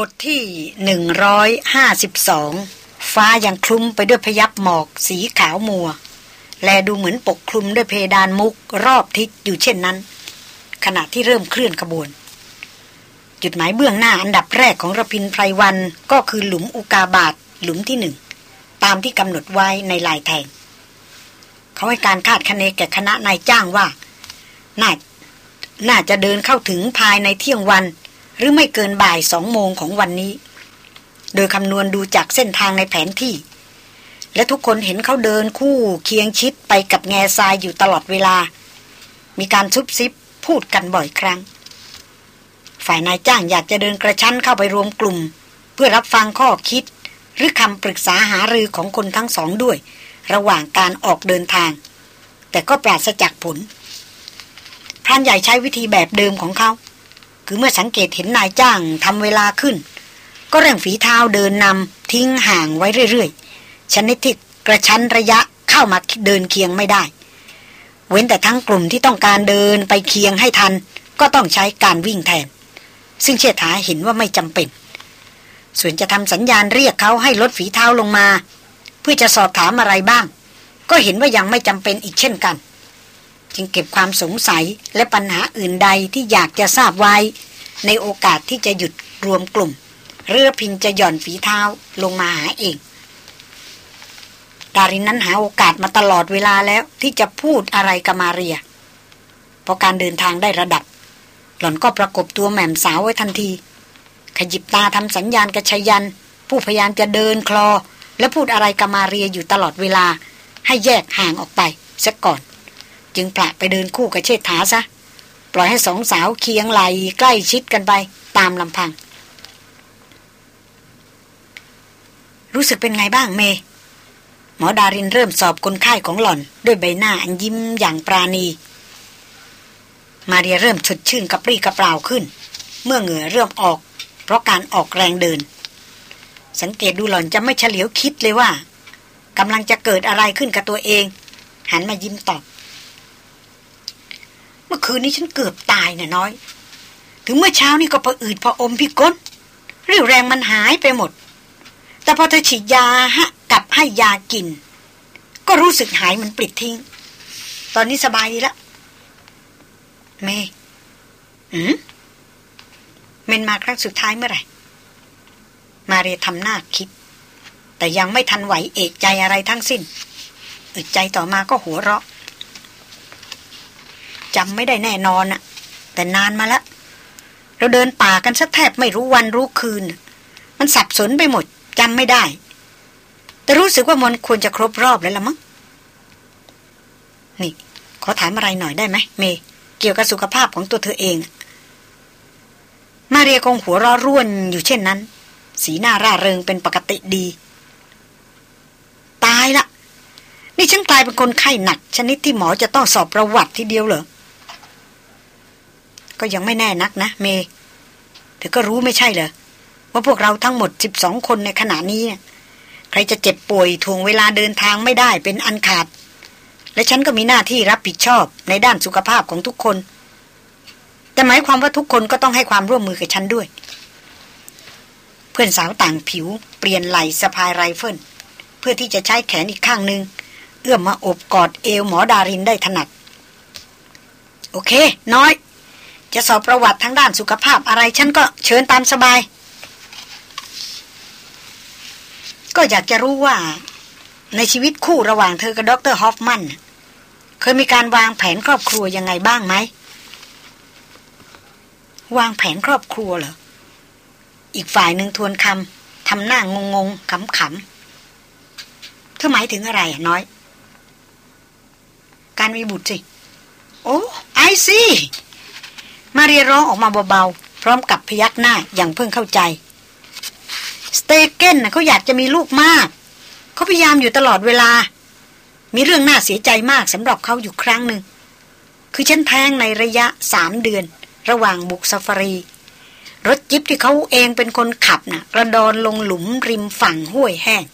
บทที่หนึ่งร้อยห้าสิบสองฟ้ายังคลุมไปด้วยพยับหมอกสีขาวมัว แลดูเหมือนปกคลุมด้วยเพดานมุกรอบทิศอยู่เช่นนั้น ขณะที่เริ่มเคลื่อนขบวน จุดหมายเบื้องหน้าอันดับแรกของระพินไพรวันก็คือหลุมอุกาบาตหลุมที่หนึ่ง ตามที่กำหนดไว้ในลายแทง เขาให้การคาดคะเนแก่คณะนายจ้างว่า น่าน่าจะเดินเข้าถึงภายในเที่ยงวัน หรือไม่เกินบ่ายสองโมงของวันนี้ โดยคำนวณดูจากเส้นทางในแผนที่ และทุกคนเห็นเขาเดินคู่เคียงชิดไปกับแง่ทรายอยู่ตลอดเวลา มีการซุบซิบพูดกันบ่อยครั้ง ฝ่ายนายจ้างอยากจะเดินกระชั้นเข้าไปรวมกลุ่ม เพื่อรับฟังข้อคิด หรือคำปรึกษาหารือของคนทั้งสองด้วย ระหว่างการออกเดินทาง แต่ก็ปราศจากผลพรานใหญ่ใช้วิธีแบบเดิมของเขา คือเมื่อสังเกตเห็นนายจ้างทำเวลาขึ้น ก็เร่งฝีเท้าเดินนำทิ้งห่างไว้เรื่อยๆชนิดที่กระชั้นระยะเข้ามาเดินเคียงไม่ได้ เว้นแต่ทั้งกลุ่มที่ต้องการเดินไปเคียงให้ทัน ก็ต้องใช้การวิ่งแทน ซึ่งเชษฐาเห็นว่าไม่จำเป็น ส่วนจะทำสัญญาณเรียกเขาให้ลดฝีเท้าลงมา เพื่อจะสอบถามอะไรบ้าง ก็เห็นว่ายังไม่จำเป็นอีกเช่นกัน จึงเก็บความสงสัยและปัญหาอื่นใดที่อยากจะทราบไว้ ในโอกาสที่จะหยุดรวมกลุ่ม เรือพินจะหย่อนฝีเท้าลงมาหาเองดารินนั้นหาโอกาสมาตลอดเวลาแล้วที่จะพูดอะไรกับมาเรียพอการเดินทางได้ระดับ หล่อนก็ประกบตัวแหม่มสาวไว้ทันที ขยิบตาทำสัญญาณกระชยัน ผู้พยายามจะเดินคลอ และพูดอะไรกับมาเรียอยู่ตลอดเวลา ให้แยกห่างออกไปซะก่อน จึงปละไปเดินคู่กับเชษฐาซะ ปล่อยให้สองสาวเคียงไหลใกล้ชิดกันไปตามลำพัง รู้สึกเป็นไงบ้างเม หมอดารินเริ่มสอบคนไข้ของหล่อน ด้วยใบหน้าอันยิ้มอย่างปราณี มาเรียเริ่มชดชื่นกระปรี้กระเปร่าขึ้น เมื่อเหงื่อเริ่มออก เพราะการออกแรงเดิน สังเกตดูหล่อนจะไม่เฉลียวคิดเลยว่ากำลังจะเกิดอะไรขึ้นกับตัวเอง หันมายิ้มตอบ คืนนี้ฉันเกือบตายน่ะน้อย ถึงเมื่อเช้านี่ก็พออืดพออมพี่ก้นเรี่ยวแรงมันหายไปหมด แต่พอเธอฉีดยาฮะกับให้ยากิน ก็รู้สึกหายมันปลิดทิ้ง ตอนนี้สบายดีละเมอืมเมนมาครั้งสุดท้ายเมื่อไหร่ มาเรียทำหน้าคิด แต่ยังไม่ทันไหวเอกใจอะไรทั้งสิ้นอึดใจต่อมาก็หัวเราะ จำไม่ได้แน่นอนอะแต่นานมาแล้วเราเดินป่ากันซะแทบไม่รู้วันรู้คืน มันสับสนไปหมดจำไม่ได้ แต่รู้สึกว่ามันควรจะครบรอบแล้วละมั้งนี่ ขอถามอะไรหน่อยได้ไหมเม เกี่ยวกับสุขภาพของตัวเธอเอง มาเรียคงหัวรอร่วนอยู่เช่นนั้น สีหน้าร่าเริงเป็นปกติดี ตายละนี่ฉันกลายเป็นคนไข้หนัก ชนิดที่หมอจะต้องสอบประวัติทีเดียวเหรอ ก็ยังไม่แน่นักนะ เมเธอก็รู้ไม่ใช่เหรอว่าพวกเราทั้งหมดสิบสองคนในขณะนี้ใครจะเจ็บป่วยถ่วงเวลาเดินทางไม่ได้เป็นอันขาด และฉันก็มีหน้าที่รับผิดชอบในด้านสุขภาพของทุกคน แต่หมายความว่าทุกคนก็ต้องให้ความร่วมมือกับฉันด้วย เพื่อนสาวต่างผิว เปลี่ยนไหล่สะพายไรเฟิลเพื่อที่จะใช้แขนอีกข้างหนึ่งเอื้อมมาอบกอดเอวหมอดารินได้ถนัด โอเค น้อย จะสอบประวัติทางด้านสุขภาพอะไรฉันก็เชิญตามสบาย ก็อยากจะรู้ว่า ในชีวิตคู่ระหว่างเธอกับดรฮอฟมัน เคยมีการวางแผนครอบครัวยังไงบ้างไหม วางแผนครอบครัวเหรอ อีกฝ่ายหนึ่งทวนคำทำหน้างงงขำขำเธอหมายถึงอะไรน้อย การมีบุตรสิ โอ้ไอซี มาเรียร้องออกมาเบาๆ พร้อมกับพยักหน้าอย่างเพิ่งเข้าใจ สเตเกนนะเขาอยากจะมีลูกมาก เขาพยายามอยู่ตลอดเวลา มีเรื่องน่าเสียใจมากสำหรับเขาอยู่ครั้งหนึ่ง คือฉันแทงในระยะสามเดือน ระหว่างบุกซาฟารี รถจิบที่เขาเองเป็นคนขับนะ่ะ กระดอนลงหลุมริมฝั่งห้วยแห้ง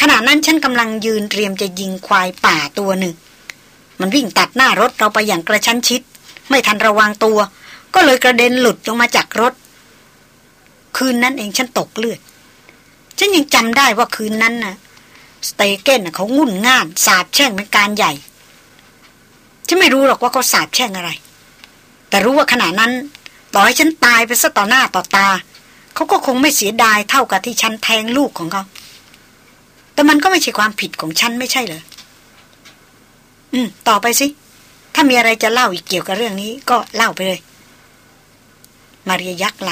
ขณะนั้นฉันกำลังยืนเตรียมจะยิงควายป่าตัวหนึ่ง มันวิ่งตัดหน้ารถเราไปอย่างกระชั้นชิด ไม่ทันระวังตัว ก็เลยกระเด็นหลุดลงมาจากรถ คืนนั้นเองฉันตกเลือด ฉันยังจำได้ว่าคืนนั้นน่ะ สเตเกนเขางุ่นง่านสาบแช่งเป็นการใหญ่ ฉันไม่รู้หรอกว่าเขาสาบแช่งอะไร แต่รู้ว่าขณะนั้น ต่อให้ฉันตายไปซะต่อหน้าต่อตา เขาก็คงไม่เสียดายเท่ากับที่ฉันแทงลูกของเขา แต่มันก็ไม่ใช่ความผิดของฉันไม่ใช่เหรออืม ต่อไปสิ ถ้ามีอะไรจะเล่าอีกเกี่ยวกับเรื่องนี้ ก็เล่าไปเลย มาเรียยักไหล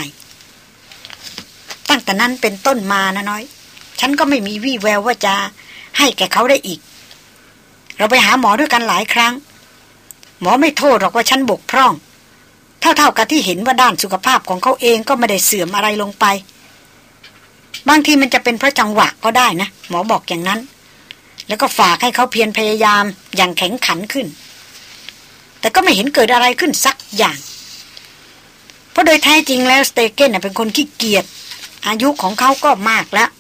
ตั้งแต่นั้นเป็นต้นมานะน้อย ฉันก็ไม่มีวี่แววว่าจะให้แกเขาได้อีก เราไปหาหมอด้วยกันหลายครั้ง หมอไม่โทษหรอกว่าฉันบกพร่อง เท่าๆกับที่เห็นว่าด้านสุขภาพของเขาเองก็ไม่ได้เสื่อมอะไรลงไป บางทีมันจะเป็นเพราะจังหวะก็ได้นะ หมอบอกอย่างนั้น แล้วก็ฝากให้เขาเพียรพยายามอย่างแข็งขันขึ้น แต่ก็ไม่เห็นเกิดอะไรขึ้นสักอย่าง เพราะโดยแท้จริงแล้วสเตเกนเป็นคนขี้เกียจอายุของเขาก็มากแล้ว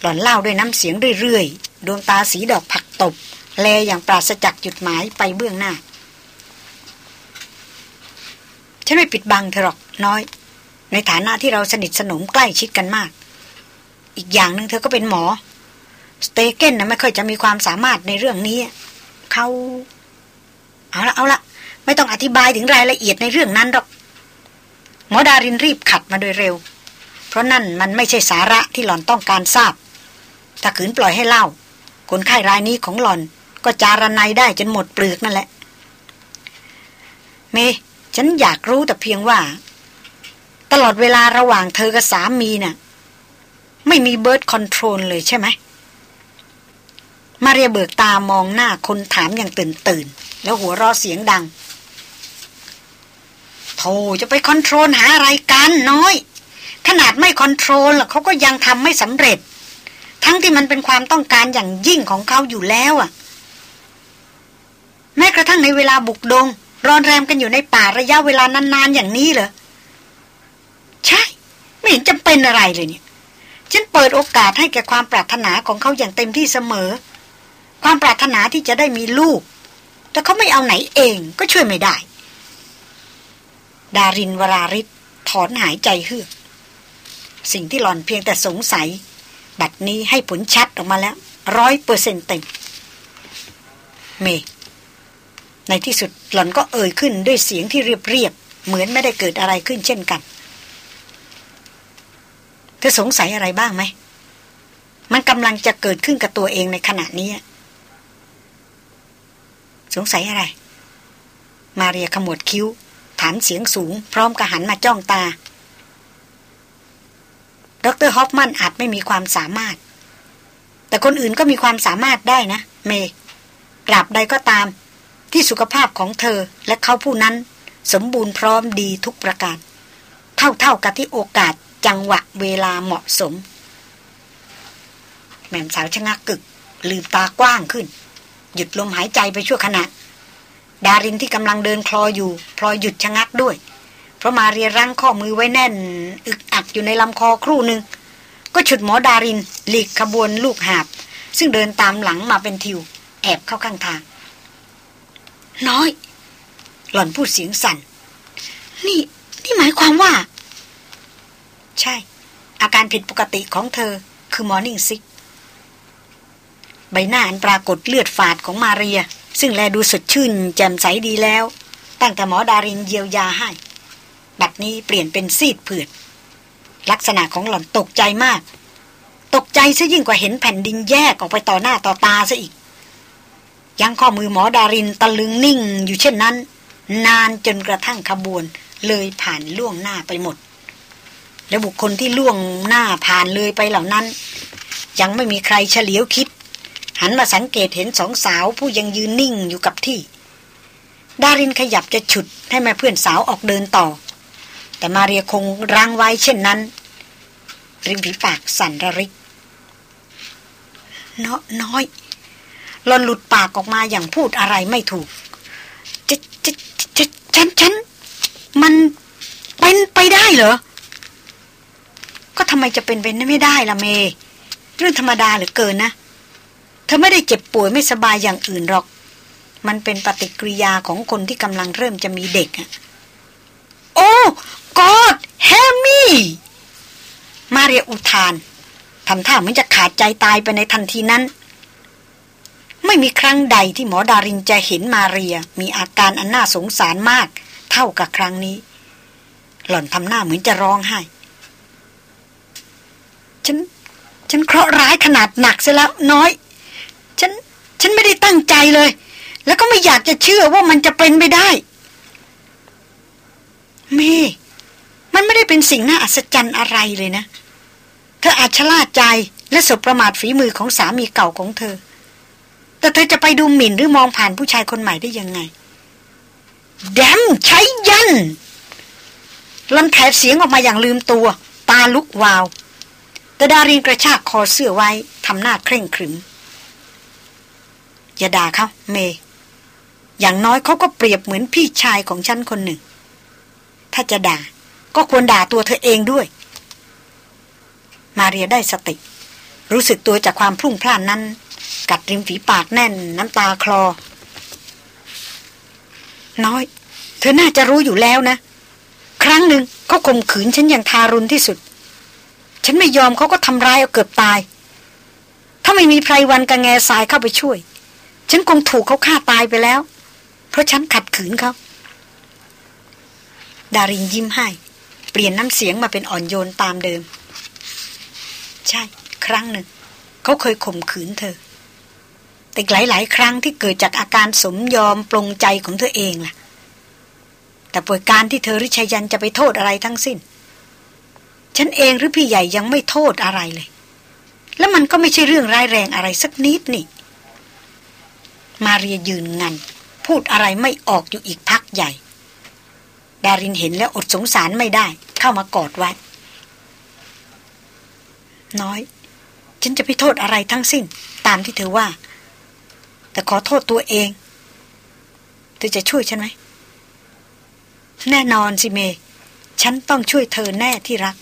หล่อนเล่าด้วยน้ำเสียงเรื่อยๆ ดวงตาสีดอกผักตบ แลอย่างปราศจากจุดหมายไปเบื้องหน้า ฉันไม่ปิดบังเธอหรอกน้อย ในฐานะที่เราสนิทสนมใกล้ชิดกันมาก อีกอย่างหนึ่งเธอก็เป็นหมอ สเตเกนนะไม่ค่อยจะมีความสามารถในเรื่องนี้ เขา เอาละเอาละไม่ต้องอธิบายถึงรายละเอียดในเรื่องนั้นหรอก หมอดารินรีบขัดมาโดยเร็ว เพราะนั่นมันไม่ใช่สาระที่หล่อนต้องการทราบ ถ้าขืนปล่อยให้เล่า คนไข้รายนี้ของหล่อนก็จาระไนได้จนหมดเปลือกนั่นแหละ เม ฉันอยากรู้แต่เพียงว่า ตลอดเวลาระหว่างเธอกับสามีน่ะ ไม่มี birth control เลยใช่ไหม มาเรียเบิกตามองหน้าคนถามอย่างตื่นตื่น แล้วหัวราะเสียงดังโธ่จะไป control หาอะไรกันน้อย ขนาดไม่คอนโทรลเขาก็ยังทำไม่สำเร็จ ทั้งที่มันเป็นความต้องการอย่างยิ่งของเขาอยู่แล้วอะ่ะ แม้กระทั่งในเวลาบุกดง รอนแรมกันอยู่ในป่าระยะเวลานานๆอย่างนี้เหรอ ใช่ ไม่เห็นจำเป็นอะไรเลยเนี่ย ฉันเปิดโอกาสให้แก่ความปรารถนาของเขาอย่างเต็มที่เสมอ ความปรารถนาที่จะได้มีลูก แต่เขาไม่เอาไหนเองก็ช่วยไม่ได้ ดารินวราริศถอนหายใจเฮือก สิ่งที่หลอนเพียงแต่สงสัย บัดนี้ให้ผลชัดออกมาแล้วร้อยเปอร์เซ็นต์เต็ม เม ในที่สุดหล่อนก็เอ่ยขึ้นด้วยเสียงที่เรียบๆเหมือนไม่ได้เกิดอะไรขึ้นเช่นกันเธอสงสัยอะไรบ้างไหม มันกำลังจะเกิดขึ้นกับตัวเองในขณะนี้ สงสัยอะไร มาเรียขมวดคิ้ว ถามเสียงสูง พร้อมกับหันมาจ้องตา ดรฮอฟมันอาจไม่มีความสามารถ แต่คนอื่นก็มีความสามารถได้นะ เมกราบใดก็ตาม ที่สุขภาพของเธอและเขาผู้นั้น สมบูรณ์พร้อมดีทุกประการ เท่าๆกับที่โอกาสจังหวะเวลาเหมาะสมแม่มสาวชะงักกึก ลืมตากว้างขึ้น หยุดลมหายใจไปชั่วขณะ ดารินที่กำลังเดินคลออยู่พลอยหยุดชะงักด้วย เพราะมาเรียรั้งข้อมือไว้แน่น อึกอักอยู่ในลำคอครู่หนึ่งก็ฉุดหมอดารินหลีกขบวนลูกหาบ ซึ่งเดินตามหลังมาเป็นทิว แอบเข้าข้างทาง น้อย หล่อนพูดเสียงสั่น นี่นี่หมายความว่า ใช่ อาการผิดปกติของเธอคือมอร์นิ่งซิก ใบหน้าอันปรากฏเลือดฝาดของมาเรีย ซึ่งแลดูสดชื่น แจ่มใสดีแล้ว ตั้งแต่หมอดารินเยียวยาให้ บัดนี้เปลี่ยนเป็นซีดเผือดลักษณะของหล่อนตกใจมาก ตกใจซะยิ่งกว่าเห็นแผ่นดินแยกออกไปต่อหน้าต่อตาซะอีก ยังข้อมือหมอดารินตะลึงนิ่งอยู่เช่นนั้น นานจนกระทั่งขบวน เลยผ่านล่วงหน้าไปหมด และบุคคลที่ล่วงหน้าผ่านเลยไปเหล่านั้น ยังไม่มีใครเฉลียวคิด หันมาสังเกตเห็นสองสาวผู้ยังยืนนิ่งอยู่กับที่ ดารินขยับจะฉุดให้แม่เพื่อนสาวออกเดินต่อ แต่มาเรียคงรังไว้เช่นนั้น ริมฝีปากสั่นระริกน้อยน้อยหลอนหลุดปากออกมาอย่างพูดอะไรไม่ถูกจะจะจะฉันฉันมันเป็นไปได้เหรอ ก็ทำไมจะเป็นไปไม่ได้ล่ะเม เรื่องธรรมดาเหลือเกินนะ เธอไม่ได้เจ็บป่วยไม่สบายอย่างอื่นหรอก มันเป็นปฏิกิริยาของคนที่กำลังเริ่มจะมีเด็กอะโอ้กอดเฮมี่มาเรียอุทานทำท่าเหมือนจะขาดใจตายไปในทันทีนั้น ไม่มีครั้งใดที่หมอดารินจะเห็นมาเรีย มีอาการอันน่าสงสารมาก เท่ากับครั้งนี้ หล่อนทำหน้าเหมือนจะร้องไห้ฉันฉันเคราะห์ร้ายขนาดหนักเสแล้วน้อย ฉันไม่ได้ตั้งใจเลย แล้วก็ไม่อยากจะเชื่อว่ามันจะเป็นไปได้เมมันไม่ได้เป็นสิ่งน่าอัศจรรย์อะไรเลยนะ เธออาจชะล่าใจและสบประมาทฝีมือของสามีเก่าของเธอ แต่เธอจะไปดูหมิ่นหรือมองผ่านผู้ชายคนใหม่ได้ยังไง แดมใช้ยันลันแผดเสียงออกมาอย่างลืมตัว ตาลุกวาว แต่ดารินกระชากคอเสื้อไว้ทำหน้าเคร่งขรึม อย่าด่าเขาเม อย่างน้อยเขาก็เปรียบเหมือนพี่ชายของฉันคนหนึ่ง ถ้าจะด่า ก็ควรด่าตัวเธอเองด้วย มาเรียได้สติ รู้สึกตัวจากความพลุ่งพล่านนั้น กัดริมฝีปากแน่น น้ำตาคลอ น้อย เธอน่าจะรู้อยู่แล้วนะ ครั้งหนึ่งเขาข่มขืนฉันอย่างทารุณที่สุด ฉันไม่ยอมเขาก็ทำร้ายเอาเกือบตายถ้าไม่มีไพรวันกับแง่สายเข้าไปช่วย ฉันคงถูกเขาฆ่าตายไปแล้ว เพราะฉันขัดขืนเขา ดารินยิ้มให้ เปลี่ยนน้ำเสียงมาเป็นอ่อนโยนตามเดิม ใช่ ครั้งหนึ่ง เขาเคยข่มขืนเธอ แต่หลาย ๆ ครั้งที่เกิดจากอาการสมยอมปลงใจของเธอเองล่ะ แต่ป่วยการที่เธอริชัยยันจะไปโทษอะไรทั้งสิ้น ฉันเองหรือพี่ใหญ่ยังไม่โทษอะไรเลย แล้วมันก็ไม่ใช่เรื่องร้ายแรงอะไรสักนิดนี่ มาเรียยืนงัน พูดอะไรไม่ออกอยู่อีกพักใหญ่ ดารินเห็นแล้วอดสงสารไม่ได้ เข้ามากอดไว้ น้อย ฉันจะไปโทษอะไรทั้งสิ้น ตามที่เธอว่า แต่ขอโทษตัวเอง เธอจะช่วยฉันไหม แน่นอนสิเม ฉันต้องช่วยเธอแน่ที่รัก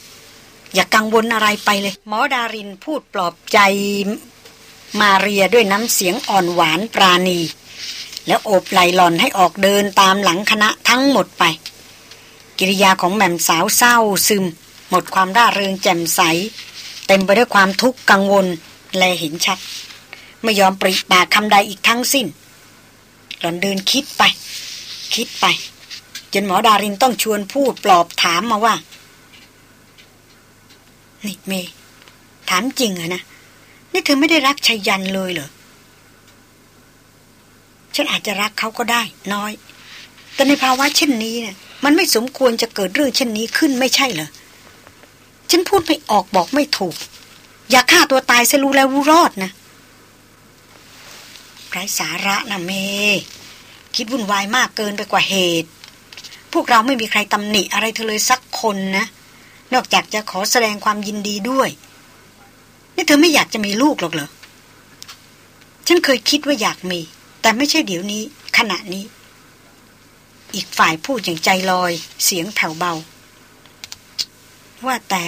อย่ากกังวลอะไรไปเลย หมอดารินพูดปลอบใจ มาเรียด้วยน้ำเสียงอ่อนหวานปราณี แล้วโอบไหลหล่อนให้ออกเดินตามหลังคณะทั้งหมดไป กิริยาของแม่มสาวเศร้าซึม หมดความร่าเริงแจ่มใส เต็มไปด้วยความทุกข์กังวลและเห็นชัด ไม่ยอมปริปากคำใดอีกทั้งสิ้น หล่อนเดินคิดไป คิดไป จนหมอดารินต้องชวนพูดปลอบถามมาว่านี่เมถามจริงเหรอนะ นี่เธอไม่ได้รักชัยยันเลยเหรอ ฉันอาจจะรักเขาก็ได้ น้อย แต่ในภาวะเช่นนี้เนะี่ยมันไม่สมควรจะเกิดเรื่องเช่นนี้ขึ้นไม่ใช่เหรอ ฉันพูดไม่ออกบอกไม่ถูก อย่าฆ่าตัวตายซะรู้แล้วรู้รอดนะไร้สาระนะเม คิดวุ่นวายมากเกินไปกว่าเหตุ พวกเราไม่มีใครตำหนิอะไรเธอเลยสักคนนะ นอกจากจะขอแสดงความยินดีด้วย นี่เธอไม่อยากจะมีลูกหรอกเหรอ ฉันเคยคิดว่าอยากมี แต่ไม่ใช่เดี๋ยวนี้ ขณะนี้ อีกฝ่ายพูดอย่างใจลอย เสียงแผ่วเบา ว่าแต่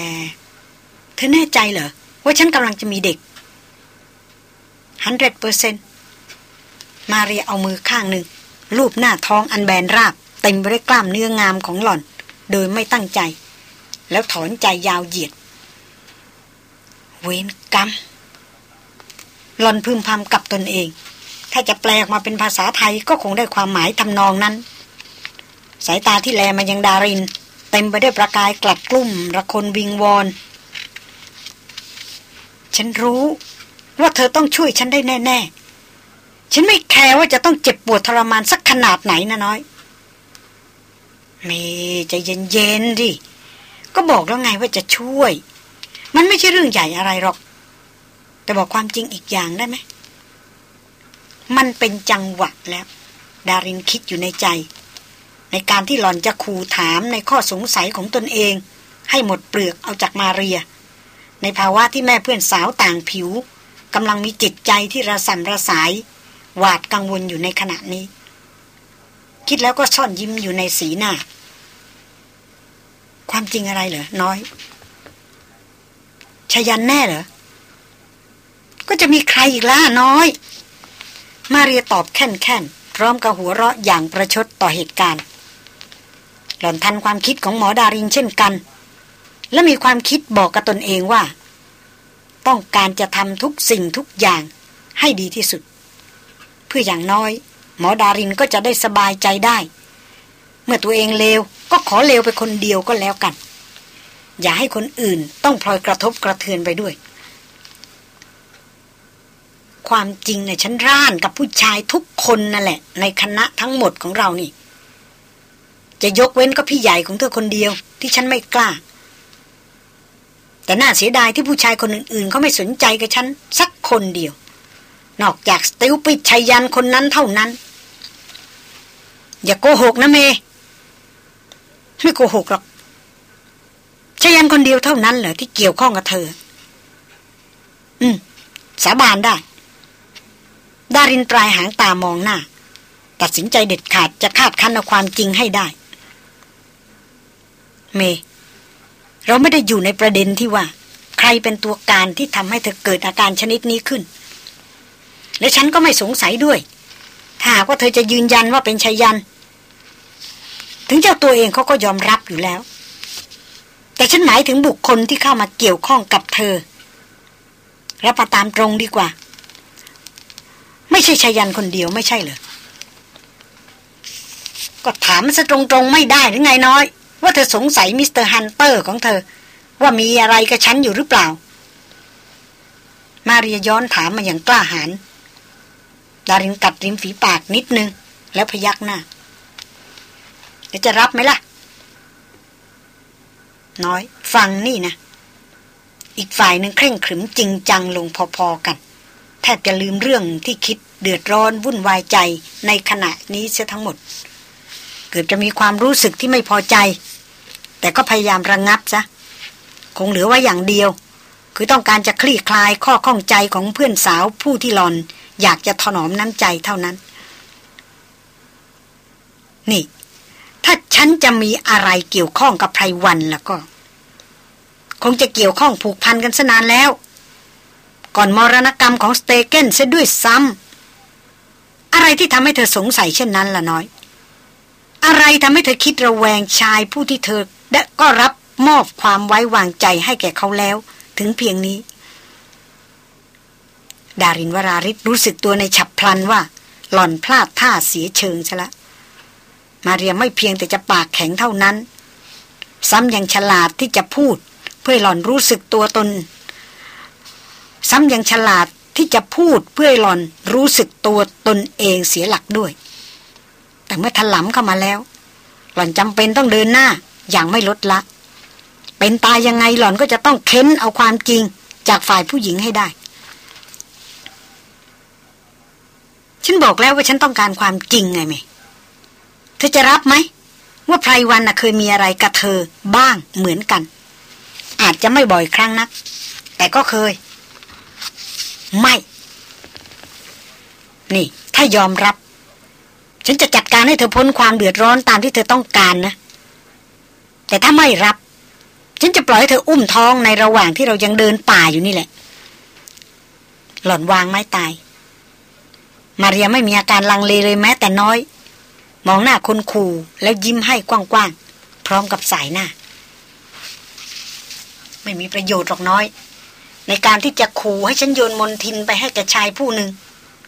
เธอแน่ใจเหรอ ว่าฉันกำลังจะมีเด็กฮันเดรเปอร์เซนมาเรียเอามือข้างหนึ่งรูปหน้าท้องอันแบนราบ เต็มไปด้วยกล้ามเนื้องามของหล่อน โดยไม่ตั้งใจ แล้วถอนใจยาวเหยียด เวนกรรมหลอนพึมพำกับตนเอง ถ้าจะแปลออกมาเป็นภาษาไทยก็คงได้ความหมายทำนองนั้น สายตาที่แลมายังดาริน เต็มไปด้วยประกายกลัดกลุ่ม ระคนวิงวอน ฉันรู้ ว่าเธอต้องช่วยฉันได้แน่ ๆ ฉันไม่แคร์ว่าจะต้องเจ็บปวดทรมานสักขนาดไหนนะน้อยเมใจเย็นๆดิ ก็บอกแล้วไงว่าจะช่วย มันไม่ใช่เรื่องใหญ่อะไรหรอก แต่บอกความจริงอีกอย่างได้ไหม มันเป็นจังหวะแล้ว ดารินคิดอยู่ในใจ ในการที่หล่อนจะคูถามในข้อสงสัยของตนเอง ให้หมดเปลือกเอาจากมาเรีย ในภาวะที่แม่เพื่อนสาวต่างผิวกำลังมีจิตใจที่ระสำระสาย หวาดกังวลอยู่ในขณะนี้ คิดแล้วก็ซ่อนยิ้มอยู่ในสีหน้า ความจริงอะไรเหรอน้อย ชยันแน่เหรอ ก็จะมีใครอีกล่ะน้อย มาเรียตอบแค่นแค่นพร้อมกับหัวเราะอย่างประชดต่อเหตุการณ์ หล่อนทันความคิดของหมอดารินเช่นกัน และมีความคิดบอกกับตนเองว่า ต้องการจะทำทุกสิ่งทุกอย่างให้ดีที่สุด เพื่ออย่างน้อย หมอดารินก็จะได้สบายใจได้ เมื่อตัวเองเลวก็ขอเลวไปคนเดียวก็แล้วกัน อย่าให้คนอื่นต้องพลอยกระทบกระเทือนไปด้วย ความจริงเนี่ยฉันร่านกับผู้ชายทุกคนนั่นแหละ ในคณะทั้งหมดของเรานี่ จะยกเว้นก็พี่ใหญ่ของเธอคนเดียว ที่ฉันไม่กล้า แต่น่าเสียดายที่ผู้ชายคนอื่นๆเขาไม่สนใจกับฉันสักคนเดียว นอกจากสติวปิดชัยยันคนนั้นเท่านั้น อย่าโกหกนะเมไม่โกหกหรอก ชยันคนเดียวเท่านั้นเหรอที่เกี่ยวข้องกับเธอ อืม สาบานได้ ดารินปลายหางตามองหน้า ตัดสินใจเด็ดขาดจะคาดคันเอาความจริงให้ได้ เม เราไม่ได้อยู่ในประเด็นที่ว่า ใครเป็นตัวการที่ทำให้เธอเกิดอาการชนิดนี้ขึ้น และฉันก็ไม่สงสัยด้วย ถ้าหากว่าเธอจะยืนยันว่าเป็นไชยยันต์ ถึงเจ้าตัวเองเขาก็ยอมรับอยู่แล้ว แต่ฉันหมายถึงบุคคลที่เข้ามาเกี่ยวข้องกับเธอ รับมาตามตรงดีกว่า ไม่ใช่ไชยยันต์คนเดียวไม่ใช่เหรอ ก็ถามซะตรงๆไม่ได้หรือไงน้อย ว่าเธอสงสัย Mister Hunter ของเธอ ว่ามีอะไรกับฉันอยู่หรือเปล่า มาเรียย้อนถามมาอย่างกล้าหาญดารินกัดริมฝีปากนิดนึง แล้วพยักหน้าจะรับไหมล่ะ น้อย ฟังนี่นะ อีกฝ่ายหนึ่งเคร่งขรึมจริงจังลงพอๆกัน แทบจะลืมเรื่องที่คิดเดือดร้อนวุ่นวายใจในขณะนี้เสียทั้งหมด เกือบจะมีความรู้สึกที่ไม่พอใจ แต่ก็พยายามระงงับซะคงเหลือว่าอย่างเดียว คือต้องการจะคลี่คลายข้อข้องใจของเพื่อนสาวผู้ที่หลอน อยากจะถนอมน้ำใจเท่านั้น นี่ ถ้าฉันจะมีอะไรเกี่ยวข้องกับไพรวันแล้วก็ คงจะเกี่ยวข้องผูกพันกันสนานแล้ว ก่อนมรณกรรมของสเตเกนเสียด้วยซ้ำอะไรที่ทำให้เธอสงสัยเช่นนั้นล่ะน้อย อะไรทำให้เธอคิดระแวงชายผู้ที่เธอได้ก็รับมอบความไว้วางใจให้แก่เขาแล้ว ถึงเพียงนี้ ดารินวราริศรู้สึกตัวในฉับพลันว่า หล่อนพลาดท่าเสียเชิงซะละ มาเรียไม่เพียงแต่จะปากแข็งเท่านั้น ซ้ำยังฉลาดที่จะพูด เพื่อหล่อนรู้สึกตัวตน ซ้ำยังฉลาดที่จะพูดเพื่อหล่อนรู้สึกตัวตนเองเสียหลักด้วย แต่เมื่อถลำเข้ามาแล้ว หล่อนจำเป็นต้องเดินหน้าอย่างไม่ลดละ เป็นตายยังไงหล่อนก็จะต้องเค้นเอาความจริงจากฝ่ายผู้หญิงให้ได้ ฉันบอกแล้วว่าฉันต้องการความจริงไงเม เธอจะรับไหม ว่าไพรวันน่ะเคยมีอะไรกับเธอบ้างเหมือนกัน อาจจะไม่บ่อยครั้งนัก แต่ก็เคย ไม่ นี่ ถ้ายอมรับ ฉันจะจัดการให้เธอพ้นความเดือดร้อนตามที่เธอต้องการนะ แต่ถ้าไม่รับ ฉันจะปล่อยให้เธออุ้มท้องในระหว่างที่เรายังเดินป่าอยู่นี่แหละ หล่อนวางไม้ตาย มาเรียไม่มีอาการลังเลเลยแม้แต่น้อย มองหน้าคนขู่แล้วยิ้มให้กว้างๆ พร้อมกับสายหน้า ไม่มีประโยชน์หรอกน้อย ในการที่จะขู่ให้ฉันโยนมนทินไปให้แกชายผู้หนึ่ง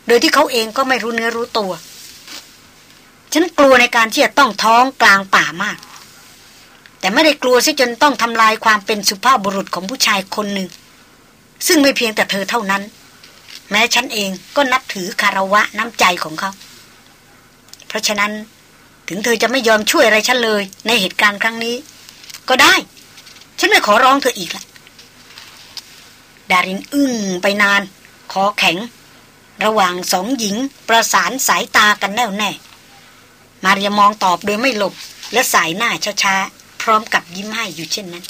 โดยที่เขาเองก็ไม่รู้เนื้อรู้ตัว ฉันกลัวในการที่จะต้องท้องกลางป่ามาก แต่ไม่ได้กลัวซิจนต้องทำลายความเป็นสุภาพบุรุษของผู้ชายคนหนึ่ง ซึ่งไม่เพียงแต่เธอเท่านั้น แม้ฉันเองก็นับถือคารวะน้ำใจของเขา เพราะฉะนั้นถึงเธอจะไม่ยอมช่วยอะไรฉันเลย ในเหตุการณ์ครั้งนี้ ก็ได้ ฉันไม่ขอร้องเธออีกละดารินอึ้งไปนาน ขอแข็ง ระหว่างสองหญิงประสานสายตากันแน่วแน่ มาเรียมองตอบโดยไม่หลบ และสายหน้าช้าๆ พร้อมกับยิ้มให้อยู่เช่นนั้น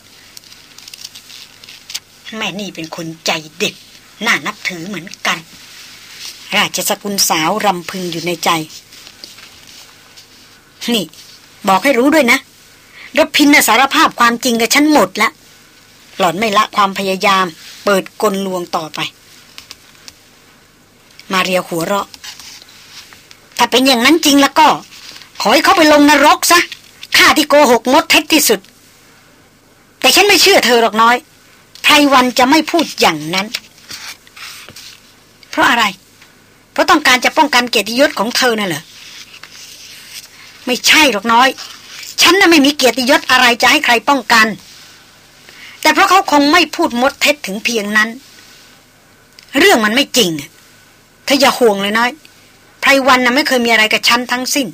แม่นี่เป็นคนใจเด็ดน่านับถือเหมือนกัน ราชสกุลสาวรำพึงอยู่ในใจ นี่ บอกให้รู้ด้วยนะรพินสารภาพความจริงกับฉันหมดล้วหล่อนไม่ละความพยายาม เปิดกลลวงต่อไป มาเรียหัวเราะ ถ้าเป็นอย่างนั้นจริงแล้วก็ ขอให้เขาไปลงนรกซะข้าที่โกหกมดเท็จที่สุด แต่ฉันไม่เชื่อเธอหรอกน้อยไพรวันจะไม่พูดอย่างนั้น เพราะอะไร เพราะต้องการจะป้องกันเกียรติยศของเธอน่ะเหรอ ไม่ใช่หรอกน้อย ฉันน่ะไม่มีเกียรติยศอะไรจะให้ใครป้องกัน แต่เพราะเขาคงไม่พูดมดเท็จถึงเพียงนั้น เรื่องมันไม่จริงเธออย่าห่วงเลยน้อยไพรวันน่ะไม่เคยมีอะไรกับฉันทั้งสิ้น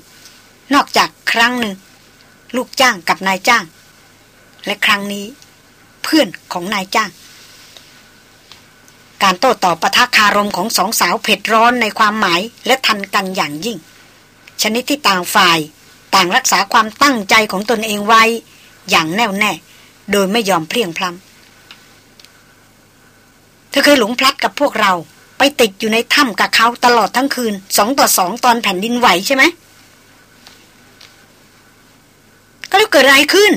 นอกจากครั้งหนึ่ง ลูกจ้างกับนายจ้าง และครั้งนี้ เพื่อนของนายจ้าง การโต้ตอบปะทะคารมของสองสาวเผ็ดร้อนในความหมายและทันกันอย่างยิ่ง ชนิดที่ต่างฝ่าย ต่างรักษาความตั้งใจของตนเองไว้ อย่างแน่วแน่ โดยไม่ยอมเพลียงพล้ำเธอเคยหลงพลัดกับพวกเรา ไปติดอยู่ในถ้ำกับเขาตลอดทั้งคืนสองต่อสองตอนแผ่นดินไหวใช่ไหมก็แล้วเกิดอะไรขึ้น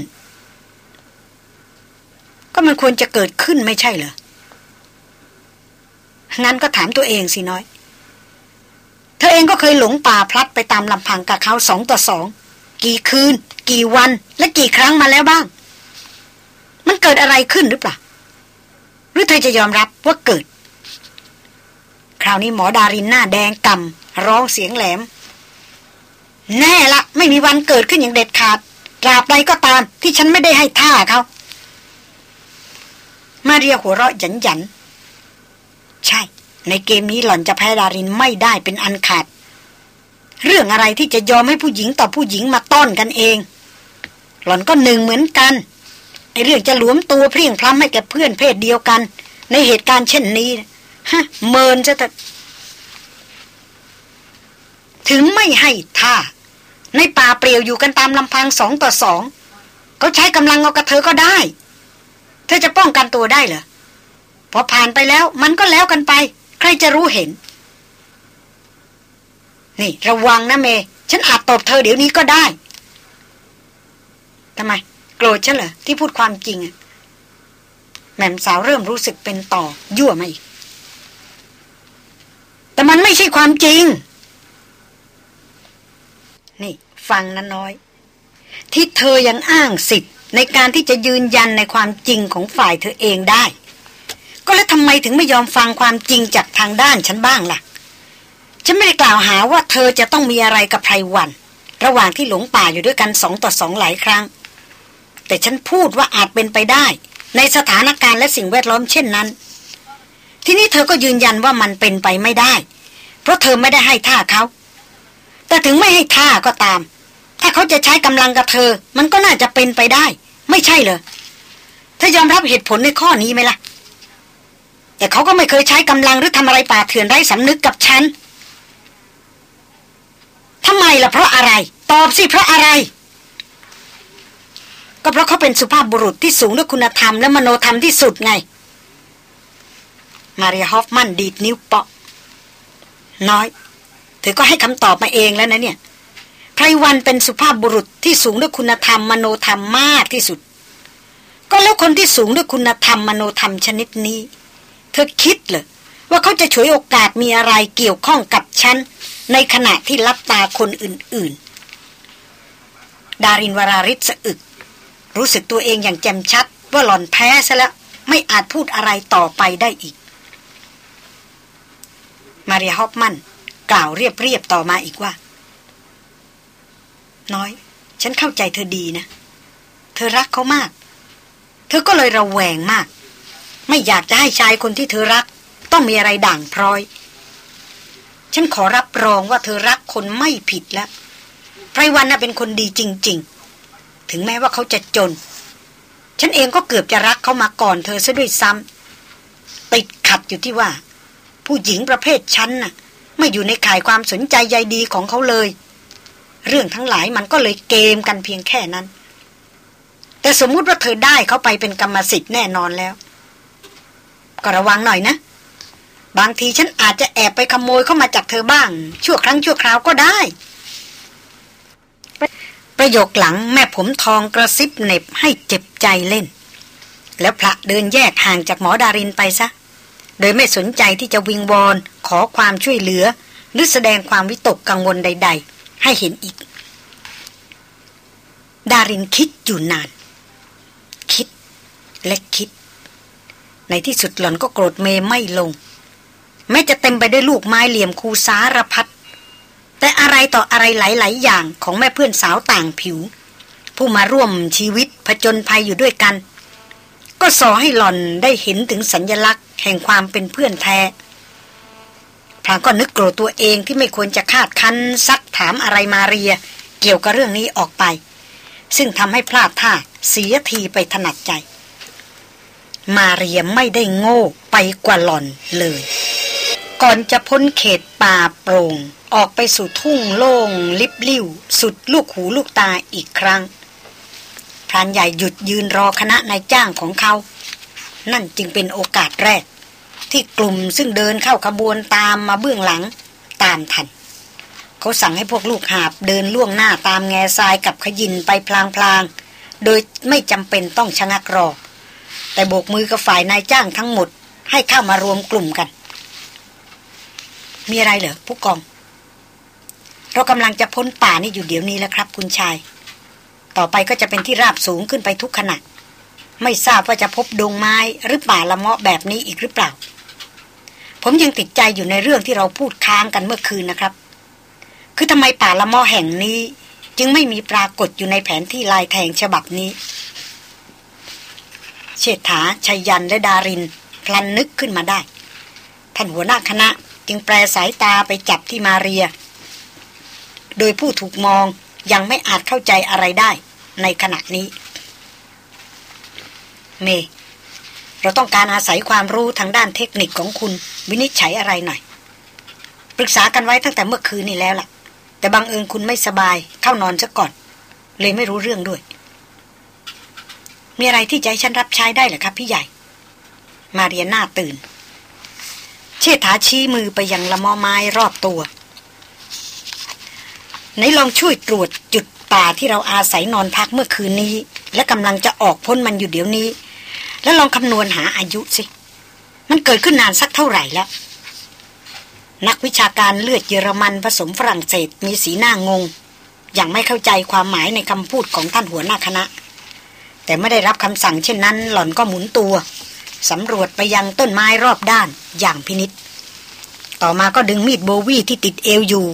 ก็มันควรจะเกิดขึ้นไม่ใช่เหรองั้นก็ถามตัวเองสิน้อย เธอเองก็เคยหลงป่าพลัดไปตามลำพังกับเขาสองต่อสอง กี่คืน กี่วัน และกี่ครั้งมาแล้วบ้าง มันเกิดอะไรขึ้นหรือเปล่า หรือเธอจะยอมรับว่าเกิด คราวนี้หมอดารินหน้าแดงกำร้องเสียงแหลม แน่ละ ไม่มีวันเกิดขึ้นอย่างเด็ดขาดตราบใดก็ตามที่ฉันไม่ได้ให้ท่าเขามาเรียหัวเราะหยันหยัน ใช่ ในเกมนี้หล่อนจะแพ้ดารินไม่ได้เป็นอันขาด เรื่องอะไรที่จะยอมให้ผู้หญิงต่อผู้หญิงมาต้อนกันเอง หล่อนก็หนึ่งเหมือนกันไอเรื่องจะหลวมตัวเพียงพล้ำให้แกเพื่อนเพศเดียวกัน ในเหตุการณ์เช่นนี้ฮะเมินจะแต่ถึงไม่ให้ท่า ในป่าเปลี่ยวอยู่กันตามลำพังสองต่อสองเขาใช้กำลังเอากระเธอก็ได้ เธอจะป้องกันตัวได้เหรอพอผ่านไปแล้วมันก็แล้วกันไป ใครจะรู้เห็น นี่ระวังนะเม ฉันอาจตบเธอเดี๋ยวนี้ก็ได้ทำไม โกรธฉันเหรอที่พูดความจริงอะแม่มสาวเริ่มรู้สึกเป็นต่อ ยั่วมาอีก แต่มันไม่ใช่ความจริง นี่ ฟังนะน้อย ที่เธอยังอ้างสิทธิ์ในการที่จะยืนยันในความจริงของฝ่ายเธอเองได้ ก็แล้วทำไมถึงไม่ยอมฟังความจริงจากทางด้านฉันบ้างล่ะ ฉันไม่ได้กล่าวหาว่าเธอจะต้องมีอะไรกับไพรวัน ระหว่างที่หลงป่าอยู่ด้วยกันสองต่อสองหลายครั้ง แต่ฉันพูดว่าอาจเป็นไปได้ ในสถานการณ์และสิ่งแวดล้อมเช่นนั้น ที่นี้เธอก็ยืนยันว่ามันเป็นไปไม่ได้ เพราะเธอไม่ได้ให้ท่าเขา แต่ถึงไม่ให้ท่าก็ตาม ถ้าเขาจะใช้กำลังกับเธอ มันก็น่าจะเป็นไปได้ ไม่ใช่เลยเธอยอมรับเหตุผลในข้อนี้ไหมล่ะ แต่เขาก็ไม่เคยใช้กำลังหรือทำอะไรป่าเถื่อนไร้สำนึกกับฉันทำไมล่ะเพราะอะไร ตอบสิเพราะอะไร ก็เพราะเขาเป็นสุภาพบุรุษที่สูงด้วยคุณธรรมและมโนธรรมที่สุดไง มาริฮอฟมันดีดนิ้วเปาะ น้อย เธอก็ให้คำตอบมาเองแล้วนะเนี่ยไพรวันเป็นสุภาพบุรุษที่สูงด้วยคุณธรรม มโนธรรมมากที่สุด ก็แล้วคนที่สูงด้วยคุณธรรมมโนธรรมชนิดนี้ เธอคิดเหรอว่าเขาจะฉวยโอกาสมีอะไรเกี่ยวข้องกับฉัน ในขณะที่รับตาคนอื่น ๆ ดารินวราริศสะอึก รู้สึกตัวเองอย่างแจ่มชัด ว่าหล่อนแพ้ซะแล้วไม่อาจพูดอะไรต่อไปได้อีก มาริฮอปมันกล่าวเรียบ ๆ ต่อมาอีกว่า น้อย ฉันเข้าใจเธอดีนะ เธอรักเขามาก เธอก็เลยระแวงมาก ไม่อยากจะให้ชายคนที่เธอรัก ต้องมีอะไรด่างพร้อย ฉันขอรับรองว่าเธอรักคนไม่ผิดแล้วไพรวันน่ะเป็นคนดีจริง ๆ ถึงแม้ว่าเขาจะจน ฉันเองก็เกือบจะรักเขามาก่อนเธอซะด้วยซ้ำติดขัดอยู่ที่ว่า ผู้หญิงประเภทฉันน่ะ ไม่อยู่ในข่ายความสนใจใยดีของเขาเลย เรื่องทั้งหลายมันก็เลยเกมกันเพียงแค่นั้น แต่สมมุติว่าเธอได้เขาไปเป็นกรรมสิทธิ์แน่นอนแล้ว ก็ระวังหน่อยนะ บางทีฉันอาจจะแอบไปขโมยเข้ามาจากเธอบ้าง ชั่วครั้งชั่วคราวก็ได้ ประโยคหลังแม่ผมทองกระซิบเน็บให้เจ็บใจเล่น แล้วพระเดินแยกห่างจากหมอดารินไปซะ โดยไม่สนใจที่จะวิงวอน ขอความช่วยเหลือ หรือแสดงความวิตกกังวลใด ๆ ให้เห็นอีก ดารินคิดอยู่นาน คิดและคิด ในที่สุดหล่อนก็โกรธเมไม่ลง แม้จะเต็มไปด้วยลูกไม้เหลี่ยมคูสารพัดแต่อะไรต่ออะไรหลาย ๆ อย่างของแม่เพื่อนสาวต่างผิว ผู้มาร่วมชีวิตผจญภัยอยู่ด้วยกัน ก็สอให้หล่อนได้เห็นถึงสัญญลักษณ์แห่งความเป็นเพื่อนแท้พลางก็นึกโกรธตัวเองที่ไม่ควรจะคาดคันซักถามอะไรมาเรีย เกี่ยวกับเรื่องนี้ออกไป ซึ่งทำให้พลาดท่าเสียทีไปถนัดใจ มาเรียมไม่ได้โง่ไปกว่าหล่อนเลย ก่อนจะพ้นเขตป่าโปร่ง ออกไปสู่ทุ่งโล่ง ลิบลิ่ว สุดลูกหูลูกตาอีกครั้งพรานใหญ่หยุดยืนรอคณะนายจ้างของเขา นั่นจึงเป็นโอกาสแรก ที่กลุ่มซึ่งเดินเข้าขบวนตามมาเบื้องหลัง ตามทัน เขาสั่งให้พวกลูกหาบเดินล่วงหน้าตามแง่ทรายกับขยินไปพลางๆ โดยไม่จำเป็นต้องชะงักรอ แต่โบกมือกับฝ่ายนายจ้างทั้งหมด ให้เข้ามารวมกลุ่มกัน มีอะไรเหรอผู้กอง เรากำลังจะพ้นป่านี่อยู่เดี๋ยวนี้แล้วครับ คุณชาย ต่อไปก็จะเป็นที่ราบสูงขึ้นไปทุกขณะไม่ทราบว่าจะพบดงไม้หรือป่าละเมาะแบบนี้อีกหรือเปล่า ผมยังติดใจอยู่ในเรื่องที่เราพูดค้างกันเมื่อคืนนะครับ คือทำไมป่าละเมาะแห่งนี้ จึงไม่มีปรากฏอยู่ในแผนที่ลายแทงฉบับนี้ เชษฐาชัยยันและดารินพลันนึกขึ้นมาได้ ท่านหัวหน้าคณะจึงแปลสายตาไปจับที่มาเรีย โดยผู้ถูกมองยังไม่อาจเข้าใจอะไรได้ในขณะนี้ เม เราต้องการอาศัยความรู้ทางด้านเทคนิคของคุณ วินิจฉัยอะไรหน่อย ปรึกษากันไว้ตั้งแต่เมื่อคืนนี้แล้วล่ะ แต่บางเอิญคุณไม่สบายเข้านอนซะก่อน เลยไม่รู้เรื่องด้วย มีอะไรที่ใจฉันรับใช้ได้หรือครับพี่ใหญ่ มาเรียนหน้าตื่น เชษฐาชี้มือไปยังละมอไม้รอบตัวไหนลองช่วยตรวจจุดป่าที่เราอาศัยนอนพักเมื่อคืนนี้ และกำลังจะออกพ้นมันอยู่เดี๋ยวนี้ แล้วลองคำนวณหาอายุสิ มันเกิดขึ้นนานสักเท่าไหร่แล้ว นักวิชาการเลือดเยอรมันผสมฝรั่งเศสมีสีหน้างง อย่างไม่เข้าใจความหมายในคำพูดของท่านหัวหน้าคณะ แต่ไม่ได้รับคำสั่งเช่นนั้น หล่อนก็หมุนตัวสำรวจไปยังต้นไม้รอบด้านอย่างพินิษต่อมาก็ดึงมีดโบวีที่ติดเอวอยู่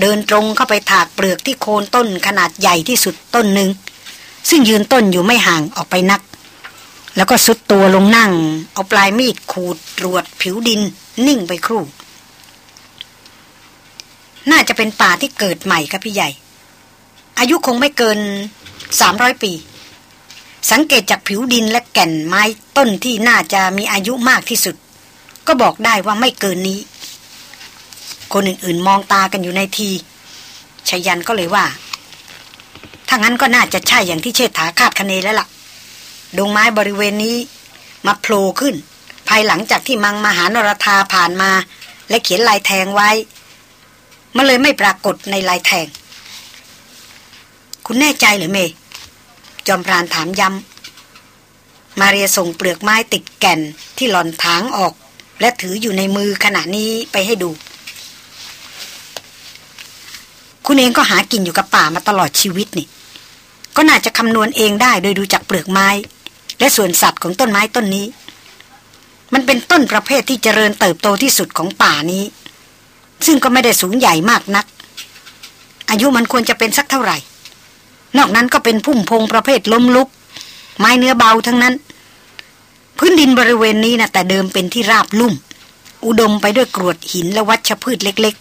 เดินตรงเข้าไปถากเปลือกที่โคนต้นขนาดใหญ่ที่สุดต้นหนึ่ง ซึ่งยืนต้นอยู่ไม่ห่างออกไปนัก แล้วก็สุดตัวลงนั่ง เอาปลายมีดขูดตรวจผิวดิน นิ่งไปครู่ น่าจะเป็นป่าที่เกิดใหม่ครับพี่ใหญ่ อายุคงไม่เกินสามร้อยปี สังเกตจากผิวดินและแก่นไม้ต้นที่น่าจะมีอายุมากที่สุด ก็บอกได้ว่าไม่เกินนี้ คนอื่นๆมองตากันอยู่ในทีชายันก็เลยว่า ถ้างั้นก็น่าจะใช่อย่างที่เชษฐาคาดคะเนแล้วละ่ะ ดงไม้บริเวณนี้ มาโผล่ขึ้น ภายหลังจากที่มังมหานรธาผ่านมา และเขียนลายแทงไว้ มันเลยไม่ปรากฏในลายแทง คุณแน่ใจหรือเม จอมพรานถามย้ำ มาเรียส่งเปลือกไม้ติดแก่นที่หล่อนถางออก และถืออยู่ในมือขณะนี้ไปให้ดู คุณเองก็หากินอยู่กับป่ามาตลอดชีวิตนี่ ก็น่าจะคำนวณเองได้โดยดูจากเปลือกไม้ และส่วนสัตว์ของต้นไม้ต้นนี้ มันเป็นต้นประเภทที่เจริญเติบโตที่สุดของป่านี้ ซึ่งก็ไม่ได้สูงใหญ่มากนัก อายุมันควรจะเป็นสักเท่าไหร่ นอกนั้นก็เป็นพุ่มพงประเภทล้มลุก ไม้เนื้อเบาทั้งนั้น พื้นดินบริเวณนี้นะแต่เดิมเป็นที่ราบลุ่ม อุดมไปด้วยกรวดหินและวัชพืชเล็ก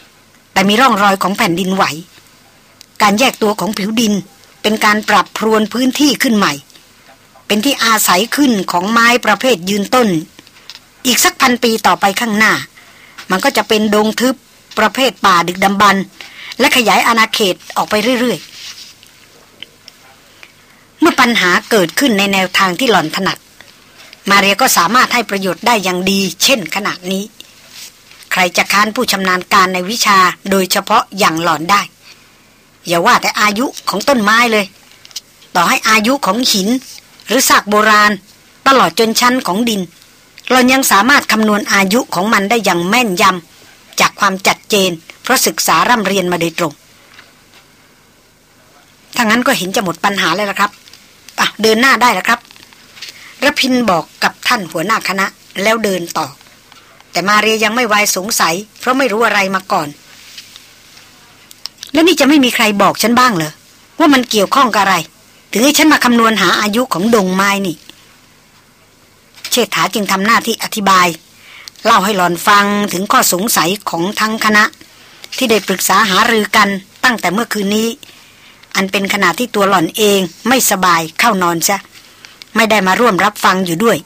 ๆ แต่มีร่องรอยของแผ่นดินไหว การแยกตัวของผิวดินเป็นการปรับพรวนพื้นที่ขึ้นใหม่ เป็นที่อาศัยขึ้นของไม้ประเภทยืนต้น อีกสักพันปีต่อไปข้างหน้า มันก็จะเป็นดงทึบประเภทป่าดึกดำบรรและขยายอาณาเขตออกไปเรื่อยๆ มื่อปัญหาเกิดขึ้นในแนวทางที่หล่อนถนัด มาเรียก็สามารถให้ประโยชน์ได้อย่างดี เช่นขณะนี้ ใครจะค้านผู้ชำนาญการในวิชาโดยเฉพาะอย่างหล่อนได้ อย่าว่าแต่อายุของต้นไม้เลย ต่อให้อายุของหิน หรือซากโบราณ ตลอดจนชั้นของดินเรายังสามารถคำนวณอายุของมันได้อย่างแม่นยำจากความจัดเจน เพราะศึกษาร่ำเรียนมาโดยตรงถ้างั้นก็เห็นจะหมดปัญหาเลยละครับ ปะเดินหน้าได้แล้วครับระพินบอกกับท่านหัวหน้าคณะแล้วเดินต่อ แต่มาเรียยังไม่ไวายสงสัย เพราะไม่รู้อะไรมาก่อน แล้วนี่จะไม่มีใครบอกฉันบ้างเหรอว่ามันเกี่ยวข้องกับอะไร ถึงให้ฉันมาคำนวณหาอายุของดงไม้นี่ เชษฐาจึงทำหน้าที่อธิบาย เล่าให้หลอนฟังถึงข้อสงสัยของทั้งคณะ ที่ได้ปรึกษาหารือกันตั้งแต่เมื่อคืนนี้ อันเป็นขณะที่ตัวหล่อนเองไม่สบายเข้านอนซะไม่ได้มาร่วมรับฟังอยู่ด้วย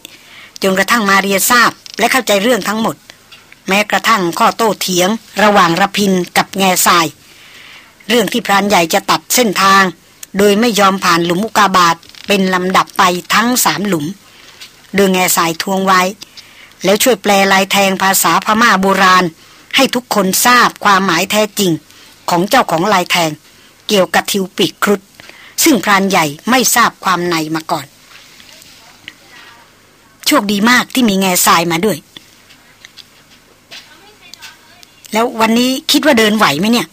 จนกระทั่งมาเรียทราบและเข้าใจเรื่องทั้งหมด แม้กระทั่งข้อโต้เถียง ระหว่างระพินกับแง่ทราย เรื่องที่พรานใหญ่จะตัดเส้นทาง โดยไม่ยอมผ่านหลุมอุกาบาตเป็นลำดับไปทั้งสามหลุม โดยแง่ทรายทวงไว้ แล้วช่วยแปลลายแทงภาษาพม่าโบราณ ให้ทุกคนทราบความหมายแท้จริงของเจ้าของลายแทง เกี่ยวกับทิวปีกครุฑซึ่งพรานใหญ่ไม่ทราบความในมาก่อน โชคดีมากที่มีแง่ทรายมาด้วย แล้ววันนี้คิดว่าเดินไหวไหมเนี่ย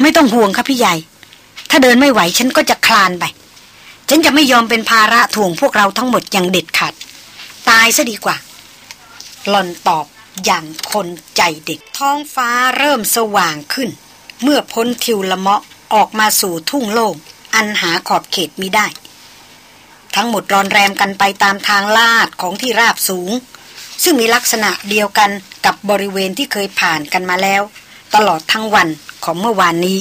ไม่ต้องห่วงครับพี่ใหญ่ ถ้าเดินไม่ไหวฉันก็จะคลานไป ฉันจะไม่ยอมเป็นภาระถ่วงพวกเราทั้งหมดอย่างเด็ดขาด ตายซะดีกว่า หล่อนตอบอย่างคนใจเด็กท้องฟ้าเริ่มสว่างขึ้น เมื่อพ้นทิวละเมาะออกมาสู่ทุ่งโล่งอันหาขอบเขตมิได้ ทั้งหมดรอนแรมกันไปตามทางลาดของที่ราบสูง ซึ่งมีลักษณะเดียวกันกับบริเวณที่เคยผ่านกันมาแล้ว ตลอดทั้งวันของเมื่อวานนี้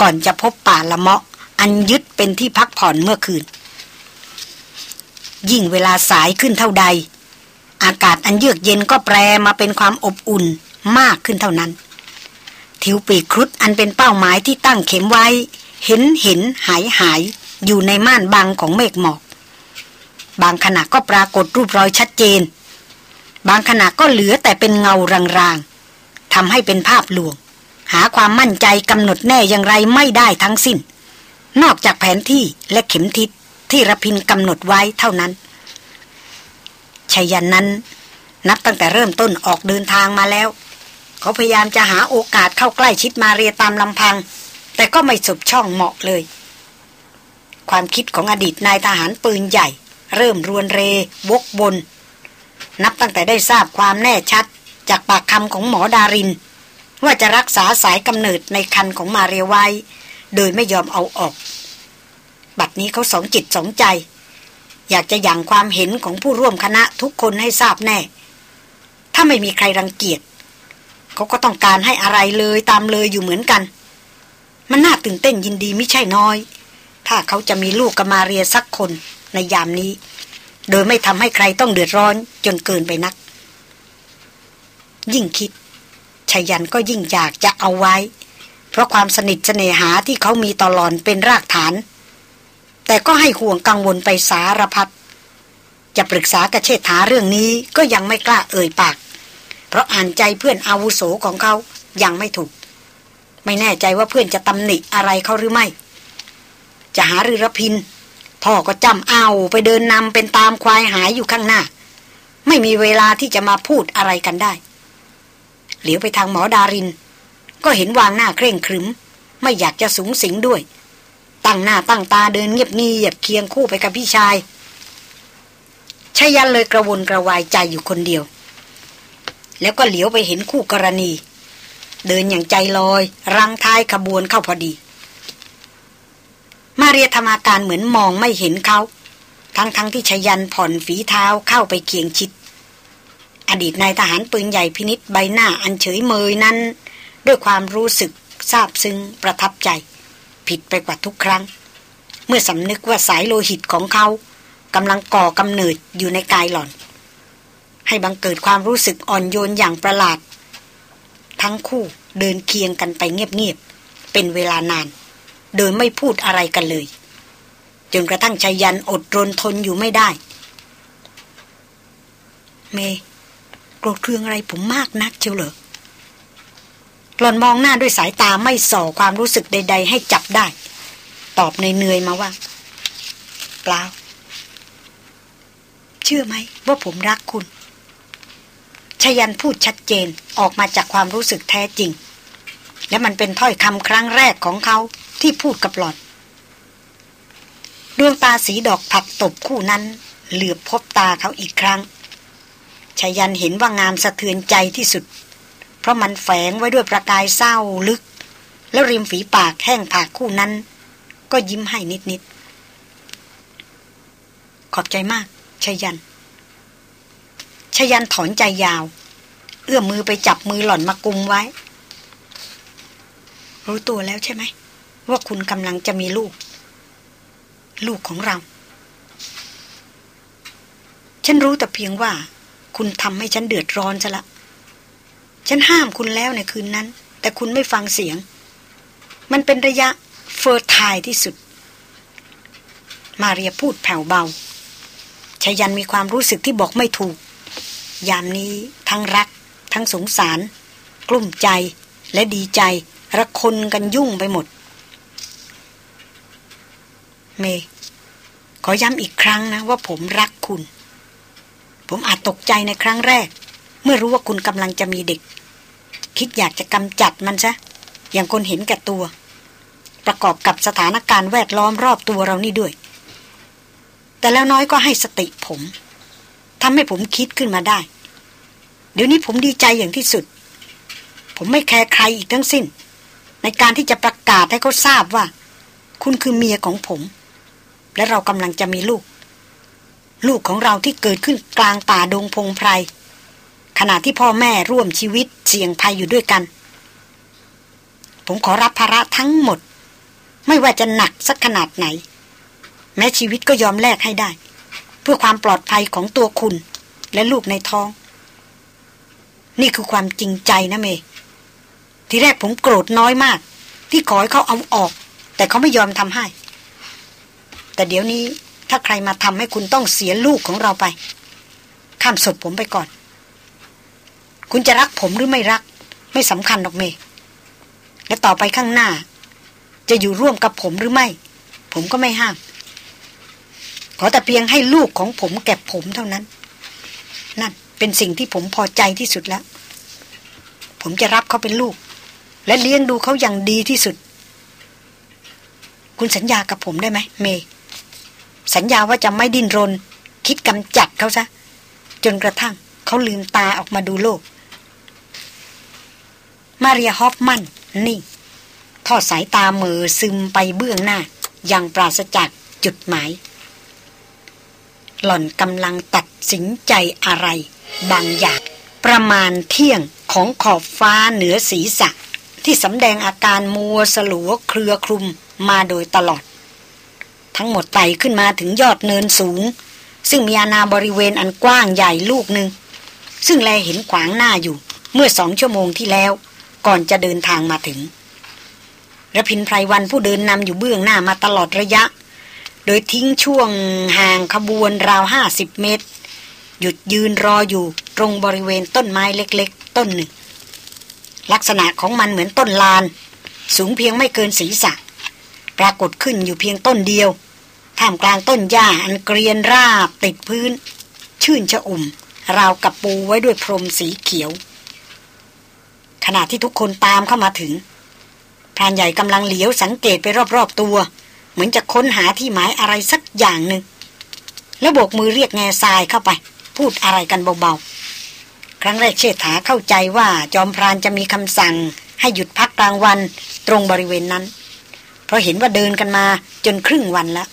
ก่อนจะพบป่าละเมาะ อันยึดเป็นที่พักผ่อนเมื่อคืน ยิ่งเวลาสายขึ้นเท่าใด อากาศอันเยือกเย็นก็แปรมาเป็นความอบอุ่นมากขึ้นเท่านั้น ทิวปีครุฑอันเป็นเป้าหมายที่ตั้งเข็มไว้ เห็นเห็นหายหายอยู่ในม่านบางของเมฆหมอก บางขณะก็ปรากฏรูปรอยชัดเจน บางขณะก็เหลือแต่เป็นเงารางๆทำให้เป็นภาพลวง หาความมั่นใจกำหนดแน่อย่างไรไม่ได้ทั้งสิ้น นอกจากแผนที่และเข็มทิศที่ระพินกำหนดไว้เท่านั้นชยันนั้น นับตั้งแต่เริ่มต้นออกเดินทางมาแล้ว เขาพยายามจะหาโอกาสเข้าใกล้ชิดมาเรียตามลำพัง แต่ก็ไม่สบช่องเหมาะเลย ความคิดของอดีตนายทหารปืนใหญ่ เริ่มรวนเรวกบน นับตั้งแต่ได้ทราบความแน่ชัด จากปากคำของหมอดาริน ว่าจะรักษาสายกำเนิดในคันของมาเรียไว้ โดยไม่ยอมเอาออก บัดนี้เขาสองจิตสองใจ อยากจะยังความเห็นของผู้ร่วมคณะทุกคนให้ทราบแน่ ถ้าไม่มีใครรังเกียจ เขาก็ต้องการให้อะไรเลยตามเลยอยู่เหมือนกัน มันน่าตื่นเต้นยินดีไม่ใช่น้อย ถ้าเขาจะมีลูกกับมาเรียสักคนในยามนี้ โดยไม่ทำให้ใครต้องเดือดร้อนจนเกินไปนัก ยิ่งคิดชายันก็ยิ่งอยากจะเอาไว้ เพราะความสนิทเสน่หาที่เขามีต่อหลอนเป็นรากฐาน แต่ก็ให้ห่วงกังวลไปสารพัดจะปรึกษากระเชษฐาเรื่องนี้ก็ยังไม่กล้าเอ่ยปาก เพราะอ่านใจเพื่อนอาวุโสของเขายังไม่ถูก ไม่แน่ใจว่าเพื่อนจะตำหนิอะไรเขาหรือไม่ จะหารือรพิน พ่อก็จำเอาไปเดินนำเป็นตามควายหายอยู่ข้างหน้า ไม่มีเวลาที่จะมาพูดอะไรกันได้ เหลียวไปทางหมอดาริน ก็เห็นวางหน้าเคร่งครึม ไม่อยากจะสูงสิงด้วย ตั้งหน้าตั้งตาเดินเงียบเงียบเคียงคู่ไปกับพี่ชายชายันเลยกระวนกระวายใจอยู่คนเดียว แล้วก็เหลียวไปเห็นคู่กรณี เดินอย่างใจลอย รังท้ายขบวนเข้าพอดี มาเรียธรรมาการเหมือนมองไม่เห็นเขา ทั้งๆทที่ชยันผ่อนฝีเท้าเข้าไปเคียงชิด อดีตนายทหารปืนใหญ่พินิษใบหน้าอันเฉยเมยนั้น ด้วยความรู้สึกซาบซึ้งประทับใจ ผิดไปกว่าทุกครั้ง เมื่อสำนึกว่าสายโลหิตของเขากำลังก่อกำเนิดอยู่ในกายหล่อน ให้บังเกิดความรู้สึกอ่อนโยนอย่างประหลาด ทั้งคู่เดินเคียงกันไปเงียบๆเป็นเวลานาน โดยไม่พูดอะไรกันเลย จนกระทั่งชายันอดรนทนอยู่ไม่ได้ เมโกรธเคืองอะไรผมมากนักเชียวเหรอหลอนมองหน้าด้วยสายตาไม่ส่อความรู้สึกใด ๆ ให้จับได้ ตอบในเนื่อยมาว่า เปล่า เชื่อไหมว่าผมรักคุณ ชยันพูดชัดเจนออกมาจากความรู้สึกแท้จริง และมันเป็นถ้อยคำครั้งแรกของเขาที่พูดกับหลอด ดวงตาสีดอกผักตบคู่นั้น เหลือบพบตาเขาอีกครั้งชายันเห็นว่างามสะเทือนใจที่สุด เพราะมันแฝงไว้ด้วยประกายเศร้าลึก แล้วริมฝีปากแห้งผากคู่นั้น ก็ยิ้มให้นิดๆขอบใจมากชายัน ชยันถอนใจยาว เอื้อมมือไปจับมือหล่อนมากุมไว้ รู้ตัวแล้วใช่ไหม ว่าคุณกำลังจะมีลูก ลูกของเรา ฉันรู้แต่เพียงว่า คุณทำให้ฉันเดือดร้อนซะละ ฉันห้ามคุณแล้วในคืนนั้น แต่คุณไม่ฟังเสียง มันเป็นระยะเฟอร์ทายที่สุด มาเรียพูดแผ่วเบาชายันมีความรู้สึกที่บอกไม่ถูก ยามนี้ทั้งรัก ทั้งสงสาร กลุ้มใจและดีใจระคนกันยุ่งไปหมด เม ขอย้ำอีกครั้งนะว่าผมรักคุณ ผมอาจตกใจในครั้งแรก เมื่อรู้ว่าคุณกำลังจะมีเด็ก คิดอยากจะกำจัดมันซะ อย่างคนเห็นแก่ตัว ประกอบกับสถานการณ์แวดล้อมรอบตัวเรานี่ด้วย แต่แล้วน้อยก็ให้สติผม ทำให้ผมคิดขึ้นมาได้ เดี๋ยวนี้ผมดีใจอย่างที่สุด ผมไม่แคร์ใครอีกทั้งสิ้น ในการที่จะประกาศให้เขาทราบว่า คุณคือเมียของผม และเรากำลังจะมีลูก ลูกของเราที่เกิดขึ้นกลางป่าดงพงไพรขณะที่พ่อแม่ร่วมชีวิตเสี่ยงภัยอยู่ด้วยกัน ผมขอรับภาระทั้งหมด ไม่ว่าจะหนักสักขนาดไหน แม้ชีวิตก็ยอมแลกให้ได้ เพื่อความปลอดภัยของตัวคุณ และลูกในท้อง นี่คือความจริงใจนะเม ทีแรกผมโกรธน้อยมาก ที่ขอให้เขาเอาออก แต่เขาไม่ยอมทำให้ แต่เดี๋ยวนี้ถ้าใครมาทำให้คุณต้องเสียลูกของเราไป ข้ามศพผมไปก่อน คุณจะรักผมหรือไม่รัก ไม่สำคัญหรอกเม และต่อไปข้างหน้า จะอยู่ร่วมกับผมหรือไม่ ผมก็ไม่ห้าม ขอแต่เพียงให้ลูกของผมแก่ผมเท่านั้น นั่นเป็นสิ่งที่ผมพอใจที่สุดแล้ว ผมจะรับเขาเป็นลูก และเลี้ยงดูเขาอย่างดีที่สุด คุณสัญญากับผมได้ไหมเมย์สัญญาว่าจะไม่ดิ้นรน คิดกำจัดเขาซะ จนกระทั่งเขาลืมตาออกมาดูโลก มาเรียฮอฟมันนี่ทอดสายตาเมือซึมไปเบื้องหน้า อย่างปราศจากจุดหมาย หล่อนกำลังตัดสินใจอะไร บางอย่าง ประมาณเที่ยงของขอบฟ้าเหนือศีรษะ ที่สำแดงอาการมัวสลัวเครือคลุมมาโดยตลอด ทั้งหมดไต่ขึ้นมาถึงยอดเนินสูง ซึ่งมีอาณาบริเวณอันกว้างใหญ่ลูกหนึ่ง ซึ่งแลเห็นขวางหน้าอยู่เมื่อสองชั่วโมงที่แล้ว ก่อนจะเดินทางมาถึงระพินไพรวันผู้เดินนำอยู่เบื้องหน้ามาตลอดระยะ โดยทิ้งช่วงห่างขบวนราวห้าสิบเมตร หยุดยืนรออยู่ตรงบริเวณต้นไม้เล็กๆ ต้นหนึ่ง ลักษณะของมันเหมือนต้นลาน สูงเพียงไม่เกินศีรษะ ปรากฏขึ้นอยู่เพียงต้นเดียว ท่ามกลางต้นหญ้าอันเกรียนราบติดพื้น ชื่นชะอุ่ม ราวกับปูไว้ด้วยพรมสีเขียว ขณะที่ทุกคนตามเข้ามาถึงพรานใหญ่กำลังเหลียวสังเกตไปรอบๆตัว เหมือนจะค้นหาที่หมายอะไรสักอย่างหนึ่งแล้วโบกมือเรียกแง่ทรายเข้าไป พูดอะไรกันเบาๆ ครั้งแรกเชษฐาเข้าใจว่าจอมพรานจะมีคำสั่ง ให้หยุดพักกลางวันตรงบริเวณนั้น เพราะเห็นว่าเดินกันมาจนครึ่งวันแล้ว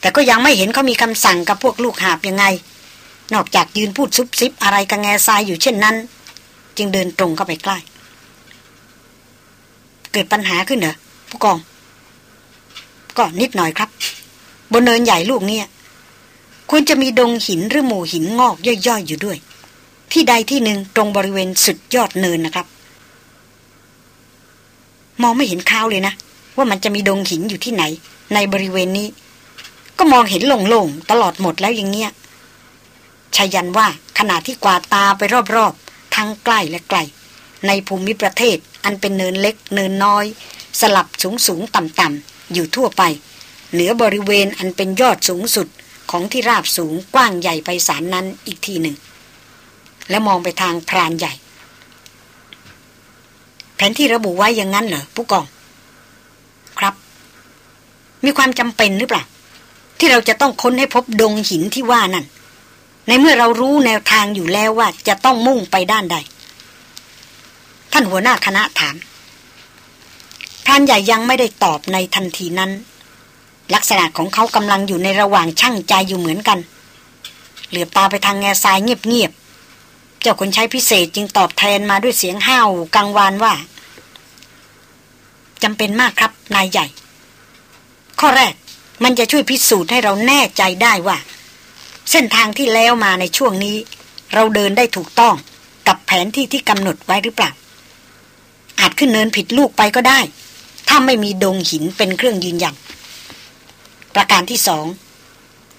แต่ก็ยังไม่เห็นเขามีคำสั่งกับพวกลูกหาบยังไง นอกจากยืนพูดซุบซิบอะไรกับแง่ทรายอยู่เช่นนั้น จึงเดินตรงเข้าไปใกล้ เกิดปัญหาขึ้นเหรอผู้กอง ก็นิดหน่อยครับ บนเนินใหญ่ลูกเนี่ยควรจะมีดงหินหรือหมู่หินงอกย่อยๆอยู่ด้วย ที่ใดที่หนึ่งตรงบริเวณสุดยอดเนินนะครับ มองไม่เห็นข้าวเลยนะ ว่ามันจะมีดงหินอยู่ที่ไหน ในบริเวณนี้ ก็มองเห็นโล่งๆตลอดหมดแล้วอย่างเงี้ยชายันว่าขณะที่กวาดตาไปรอบๆ ทั้งใกล้และไกล ในภูมิประเทศอันเป็นเนินเล็ก เนินน้อย สลับสูงสูงต่ำต่ำ อยู่ทั่วไป เหนือบริเวณอันเป็นยอดสูงสุดของที่ราบสูงกว้างใหญ่ไพศาลนั้นอีกทีหนึ่ง และมองไปทางพรานใหญ่ แผนที่ระบุไว้อย่างนั้นเหรอผู้กอง ครับ มีความจำเป็นหรือเปล่า ที่เราจะต้องค้นให้พบดงหินที่ว่านั่น ในเมื่อเรารู้แนวทางอยู่แล้วว่าจะต้องมุ่งไปด้านใด ท่านหัวหน้าคณะถาม พรานใหญ่ยังไม่ได้ตอบในทันทีนั้น ลักษณะของเขากำลังอยู่ในระหว่างช่างใจอยู่เหมือนกัน เหลือตาไปทางแง่ทรายเงียบๆ เจ้าคนใช้พิเศษจึงตอบแทนมาด้วยเสียงห้าวกังวานว่าจำเป็นมากครับนายใหญ่ ข้อแรกมันจะช่วยพิสูจน์ให้เราแน่ใจได้ว่า เส้นทางที่แล้วมาในช่วงนี้ เราเดินได้ถูกต้องกับแผนที่ที่กำหนดไว้หรือเปล่าอาจขึ้นเนินผิดลูกไปก็ได้ ถ้าไม่มีดงหินเป็นเครื่องยืนยัน ประการที่สอง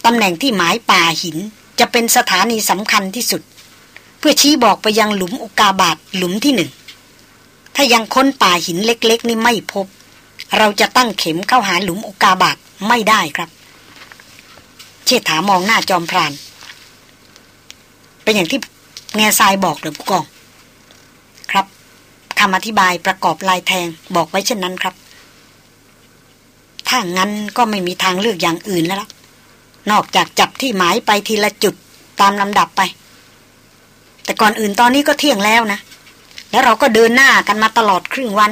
ตำแหน่งที่หมายป่าหินจะเป็นสถานีสำคัญที่สุด เพื่อชี้บอกไปยังหลุมอุกาบาตหลุมที่หนึ่ง ถ้ายังค้นป่าหินเล็กๆ นี่ไม่พบ เราจะตั้งเข็มเข้าหาหลุมอุกาบาตไม่ได้ครับ เชษฐามองหน้าจอมพราน เป็นอย่างที่แง่ทรายบอกหรือผู้กอง คำอธิบายประกอบลายแทงบอกไว้เช่นนั้นครับ ถ้างั้นก็ไม่มีทางเลือกอย่างอื่นแล้วล่ะนอกจากจับที่หมายไปทีละจุดตามลำดับไป แต่ก่อนอื่นตอนนี้ก็เที่ยงแล้วนะ แล้วเราก็เดินหน้ากันมาตลอดครึ่งวัน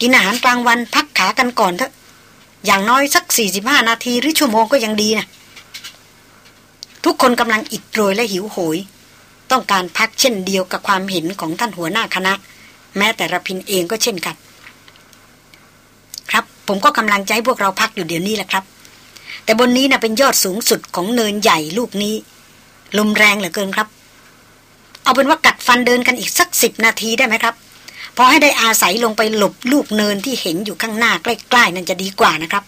กินอาหารกลางวันพักขากันก่อนเถอะ อย่างน้อยสักสี่สิบห้านาทีหรือชั่วโมงก็ยังดีนะ ทุกคนกำลังอิดโรยและหิวโหย ต้องการพักเช่นเดียวกับความเห็นของท่านหัวหน้าคณะ แม้แต่ระพินเองก็เช่นกัน ครับผมก็กำลังใจพวกเราพักอยู่เดี๋ยวนี้แหละครับ แต่บนนี้นะ่ะเป็นยอดสูงสุดของเนินใหญ่ลูกนี้ ลมแรงเหลือเกินครับ เอาเป็นว่ากัดฟันเดินกันอีกสักสิบนาทีได้ไหมครับพอให้ได้อาศัยลงไปหลบลูกเนินที่เห็นอยู่ข้างหน้าใกล้ๆนั่นจะดีกว่านะครับ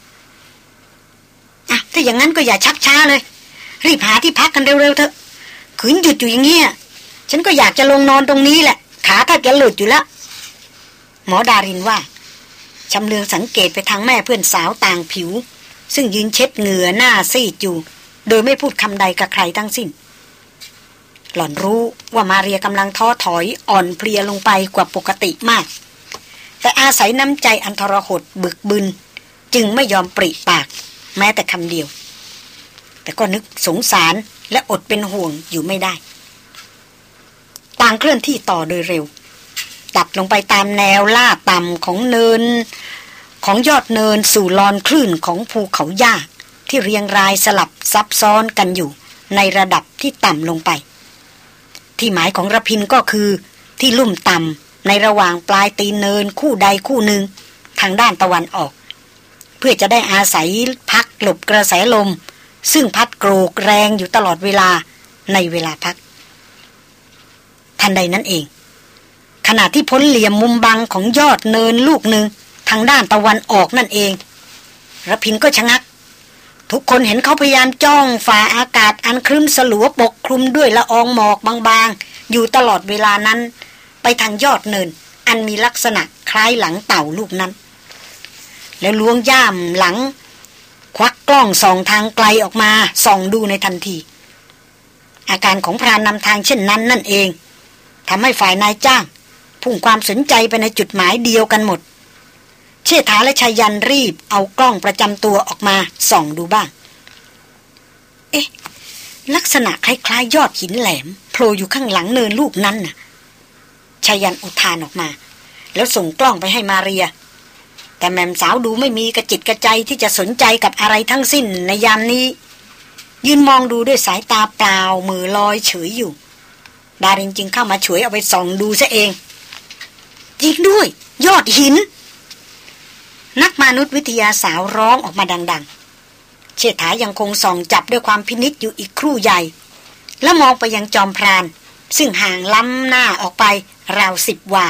อะถ้าอย่างนั้นก็อย่าชักช้าเลย รีบหาที่พักกันเร็วๆเถอะขืนหยุดอยู่อย่างเงี้ยฉันก็อยากจะลงนอนตรงนี้แหละ ขาถ้าจะหลุดอยู่แล้ว หมอดารินว่าชำเลืองสังเกตไปทางแม่เพื่อนสาวต่างผิว ซึ่งยืนเช็ดเหงื่อหน้าซีดอยู่ โดยไม่พูดคำใดกับใครทั้งสิ้น หล่อนรู้ว่ามาเรียกำลังท้อถอยอ่อนเพลียลงไปกว่าปกติมาก แต่อาศัยน้ำใจอันทรหดบึกบึน จึงไม่ยอมปริปาก แม้แต่คำเดียว แต่ก็นึกสงสารและอดเป็นห่วงอยู่ไม่ได้ ต่างเคลื่อนที่ต่อโดยเร็ว ตัดลงไปตามแนวลาดต่ำของเนิน ของยอดเนินสู่ลอนคลื่นของภูเขาหญ้าที่เรียงรายสลับซับซ้อนกันอยู่ ในระดับที่ต่ำลงไป ที่หมายของระพินก็คือ ที่ลุ่มต่ำในระหว่างปลายตีนเนินคู่ใดคู่หนึ่ง ทางด้านตะวันออก เพื่อจะได้อาศัยพักหลบกระแสลม ซึ่งพัดโกรกแรงอยู่ตลอดเวลาในเวลาพัก ทันใดนั้นเอง ขณะที่พ้นเหลี่ยมมุมบังของยอดเนินลูกหนึ่งทางด้านตะวันออกนั่นเองระพินก็ชะงัก ทุกคนเห็นเขาพยายามจ้องฝ่าอากาศอันครึ้มสลัวปกคลุมด้วยละอองหมอกบางๆ อยู่ตลอดเวลานั้น ไปทางยอดเนิน อันมีลักษณะคล้ายหลังเต่าลูกนั้น แล้วล้วงย่ามหลัง ควักกล้องส่องทางไกลออกมาส่องดูในทันที อาการของพรานนำทางเช่นนั้นนั่นเองทำให้ฝ่ายนายจ้าง พุ่งความสนใจไปในจุดหมายเดียวกันหมด เชษฐาและชายันรีบเอากล้องประจำตัวออกมาส่องดูบ้าง เอ๊ะ ลักษณะคล้ายๆยอดหินแหลมโผล่อยู่ข้างหลังเนินลูกนั้นน่ะชายันอุทานออกมา แล้วส่งกล้องไปให้มาเรีย แต่แม่มสาวดูไม่มีกระจิตกระใจที่จะสนใจกับอะไรทั้งสิ้นในยามนี้ ยืนมองดูด้วยสายตาเปล่ามือลอยเฉยอยู่ ดารินจึงเข้ามาฉวยเอาไปส่องดูซะเอง จริงด้วย ยอดหิน นักมนุษยวิทยาสาวร้องออกมาดัง ๆ เชษฐายังคงส่องจับด้วยความพินิษอยู่อีกครู่ใหญ่ แล้วมองไปยังจอมพราน ซึ่งห่างล้ำหน้าออกไปราวสิบว่า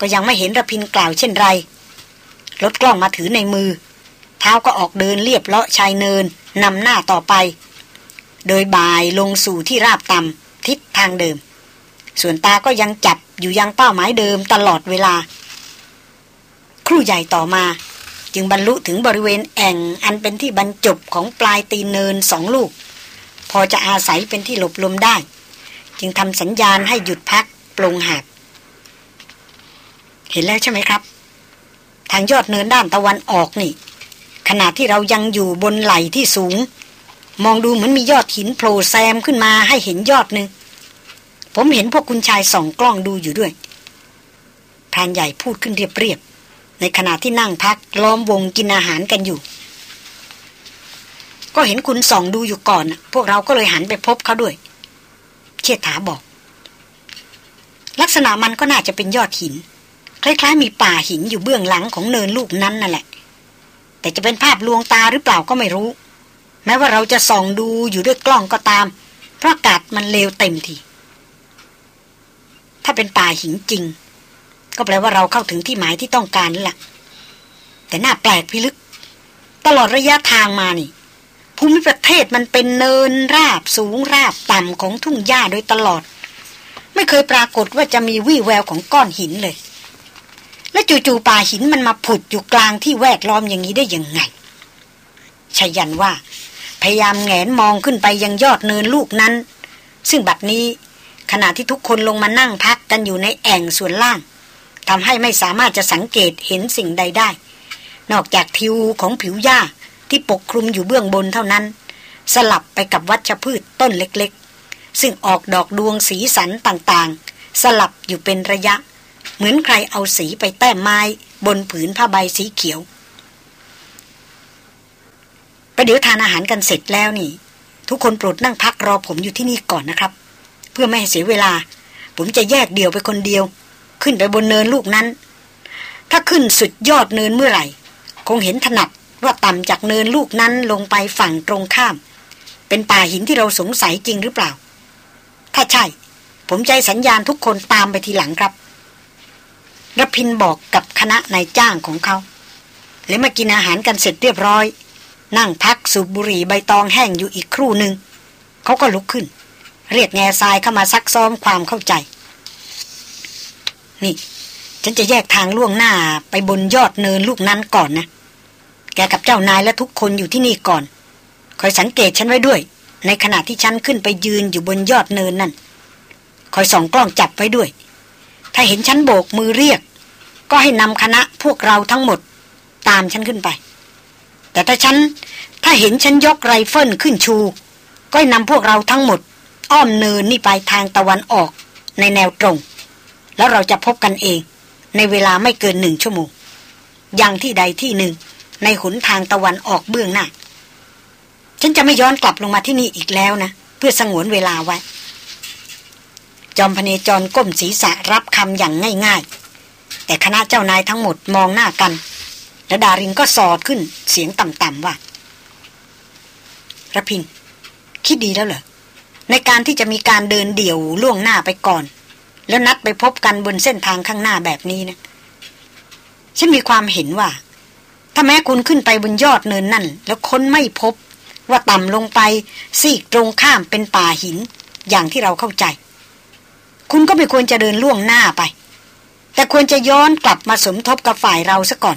ก็ยังไม่เห็นระพินกล่าวเช่นไรรถกล้องมาถือในมือ เท้าก็ออกเดินเรียบเลาะชายเนินนำหน้าต่อไป โดยบ่ายลงสู่ที่ราบต่ำทิศทางเดิม ส่วนตาก็ยังจับ อยู่ยังเป้าหมายเดิมตลอดเวลา ครู่ใหญ่ต่อมา จึงบรรลุถึงบริเวณแอ่งอันเป็นที่บรรจบของปลายตีนเนินสองลูก พอจะอาศัยเป็นที่หลบลมได้ จึงทำสัญญาณให้หยุดพักปลงหาดเห็นแล้วใช่ไหมครับ ทางยอดเนินด้านตะวันออกนี่ ขณะที่เรายังอยู่บนไหล่ที่สูง มองดูเหมือนมียอดหินโผล่แซมขึ้นมาให้เห็นยอดหนึ่ง ผมเห็นพวกคุณชายส่องกล้องดูอยู่ด้วยพรานใหญ่พูดขึ้นเรียบๆในขณะที่นั่งพักล้อมวงกินอาหารกันอยู่ ก็เห็นคุณส่องดูอยู่ก่อน พวกเราก็เลยหันไปพบเขาด้วย เชษฐาบอก ลักษณะมันก็น่าจะเป็นยอดหิน คล้ายๆ มีป่าหินอยู่เบื้องหลังของเนินลูกนั้นนั่นแหละ แต่จะเป็นภาพลวงตาหรือเปล่าก็ไม่รู้ แม้ว่าเราจะส่องดูอยู่ด้วยกล้องก็ตาม เพราะอากาศมันเลวเต็มที ถ้าเป็นป่าหินจริง ก็แปลว่าเราเข้าถึงที่หมายที่ต้องการแล้วล่ะ แต่น่าแปลกพิลึก ตลอดระยะทางมานี่ ภูมิประเทศมันเป็นเนินราบสูงราบต่ำของทุ่งหญ้าโดยตลอด ไม่เคยปรากฏว่าจะมีวี่แววของก้อนหินเลย และจู่ๆป่าหินมันมาผุดอยู่กลางที่แวดล้อมอย่างนี้ได้ยังไงชยันว่า พยายามแงนมองขึ้นไปยังยอดเนินลูกนั้น ซึ่งบัดนี้ ขณะที่ทุกคนลงมานั่งพักกันอยู่ในแอ่งส่วนล่างทำให้ไม่สามารถจะสังเกตเห็นสิ่งใดได้ นอกจากทิวของผิวหญ้าที่ปกคลุมอยู่เบื้องบนเท่านั้น สลับไปกับวัชพืชต้นเล็กๆ ซึ่งออกดอกดวงสีสันต่างๆ สลับอยู่เป็นระยะ เหมือนใครเอาสีไปแต้มไม้บนผืนผ้าใบสีเขียวประเดี๋ยวทานอาหารกันเสร็จแล้วนี่ ทุกคนโปรดนั่งพักรอผมอยู่ที่นี่ก่อนนะครับ เพื่อไม่ให้เสียเวลา ผมจะแยกเดี่ยวไปคนเดียว ขึ้นไปบนเนินลูกนั้น ถ้าขึ้นสุดยอดเนินเมื่อไหร่ คงเห็นถนัดว่าต่ำจากเนินลูกนั้นลงไปฝั่งตรงข้าม เป็นป่าหินที่เราสงสัยจริงหรือเปล่า ถ้าใช่ ผมใจสัญญาณทุกคนตามไปทีหลังครับรพินบอกกับคณะนายจ้างของเขาและมากินอาหารกันเสร็จเรียบร้อย นั่งพักสูบบุหรี่ใบตองแห้งอยู่อีกครู่หนึ่ง เขาก็ลุกขึ้น เรียกแง่ทรายเข้ามาซักซ้อมความเข้าใจ นี่ ฉันจะแยกทางล่วงหน้าไปบนยอดเนินลูกนั้นก่อนนะ แกกับเจ้านายและทุกคนอยู่ที่นี่ก่อน คอยสังเกตฉันไว้ด้วย ในขณะที่ฉันขึ้นไปยืนอยู่บนยอดเนินนั่น คอยส่องกล้องจับไว้ด้วย ถ้าเห็นฉันโบกมือเรียก ก็ให้นำคณะพวกเราทั้งหมด ตามฉันขึ้นไป แต่ถ้าฉันถ้าเห็นฉันยกไรเฟิลขึ้นชู ก็ให้นำพวกเราทั้งหมด อ้อมเนินนี่ไปทางตะวันออกในแนวตรง แล้วเราจะพบกันเอง ในเวลาไม่เกินหนึ่งชั่วโมงอย่างที่ใดที่หนึ่ง ในหนทางตะวันออกเบื้องหน้า ฉันจะไม่ย้อนกลับลงมาที่นี่อีกแล้วนะ เพื่อสงวนเวลาไว้ จอมพเนจรก้มศีรษะรับคำอย่างง่าย ๆ แต่คณะเจ้านายทั้งหมดมองหน้ากัน และดารินก็สอดขึ้นเสียงต่ำๆว่าระพิน คิดดีแล้วเหรอ ในการที่จะมีการเดินเดี่ยวล่วงหน้าไปก่อน แล้วนัดไปพบกันบนเส้นทางข้างหน้าแบบนี้นะฉันมีความเห็นว่า ถ้าแม้คุณขึ้นไปบนยอดเนินนั่น แล้วค้นไม่พบ ว่าต่ำลงไปซีกตรงข้ามเป็นป่าหิน อย่างที่เราเข้าใจ คุณก็ไม่ควรจะเดินล่วงหน้าไป แต่ควรจะย้อนกลับมาสมทบกับฝ่ายเราซะก่อน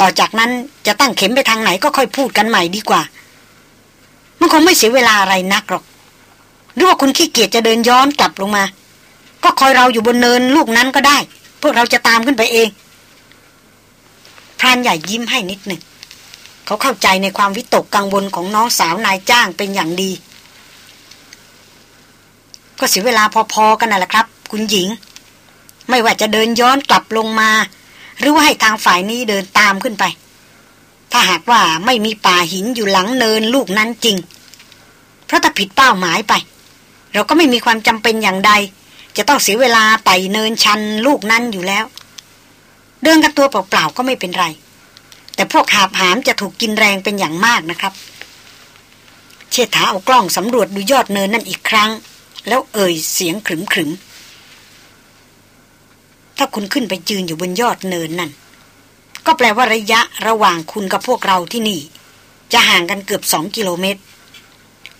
ต่อจากนั้นจะตั้งเข็มไปทางไหนก็ค่อยพูดกันใหม่ดีกว่า มันคงไม่เสียเวลาอะไรนักหรอก หรือว่าคุณขี้เกียจจะเดินย้อนกลับลงมา ก็คอยเราอยู่บนเนินลูกนั้นก็ได้ พวกเราจะตามขึ้นไปเองพรานใหญ่ยิ้มให้นิดหนึ่งเขาเข้าใจในความวิตกกังวลของน้องสาวนายจ้างเป็นอย่างดี ก็เสียเวลาพอๆกันน่ะแหละครับ คุณหญิง ไม่ว่าจะเดินย้อนกลับลงมา หรือว่าให้ทางฝ่ายนี้เดินตามขึ้นไป ถ้าหากว่าไม่มีป่าหินอยู่หลังเนินลูกนั้นจริงเพราะถ้าผิดเป้าหมายไป เราก็ไม่มีความจำเป็นอย่างใด จะต้องเสียเวลาไต่เนินชันลูกนั้นอยู่แล้ว เดินกันตัวเปล่าๆก็ไม่เป็นไร แต่พวกหาบหามจะถูกกินแรงเป็นอย่างมากนะครับ เชษฐาเอากล้องสำรวจดูยอดเนินนั่นอีกครั้ง แล้วเอ่ยเสียงขรึมขรึมถ้าคุณขึ้นไปยืนอยู่บนยอดเนินนั่น ก็แปลว่าระยะระหว่างคุณกับพวกเราที่นี่ จะห่างกันเกือบสองกิโลเมตร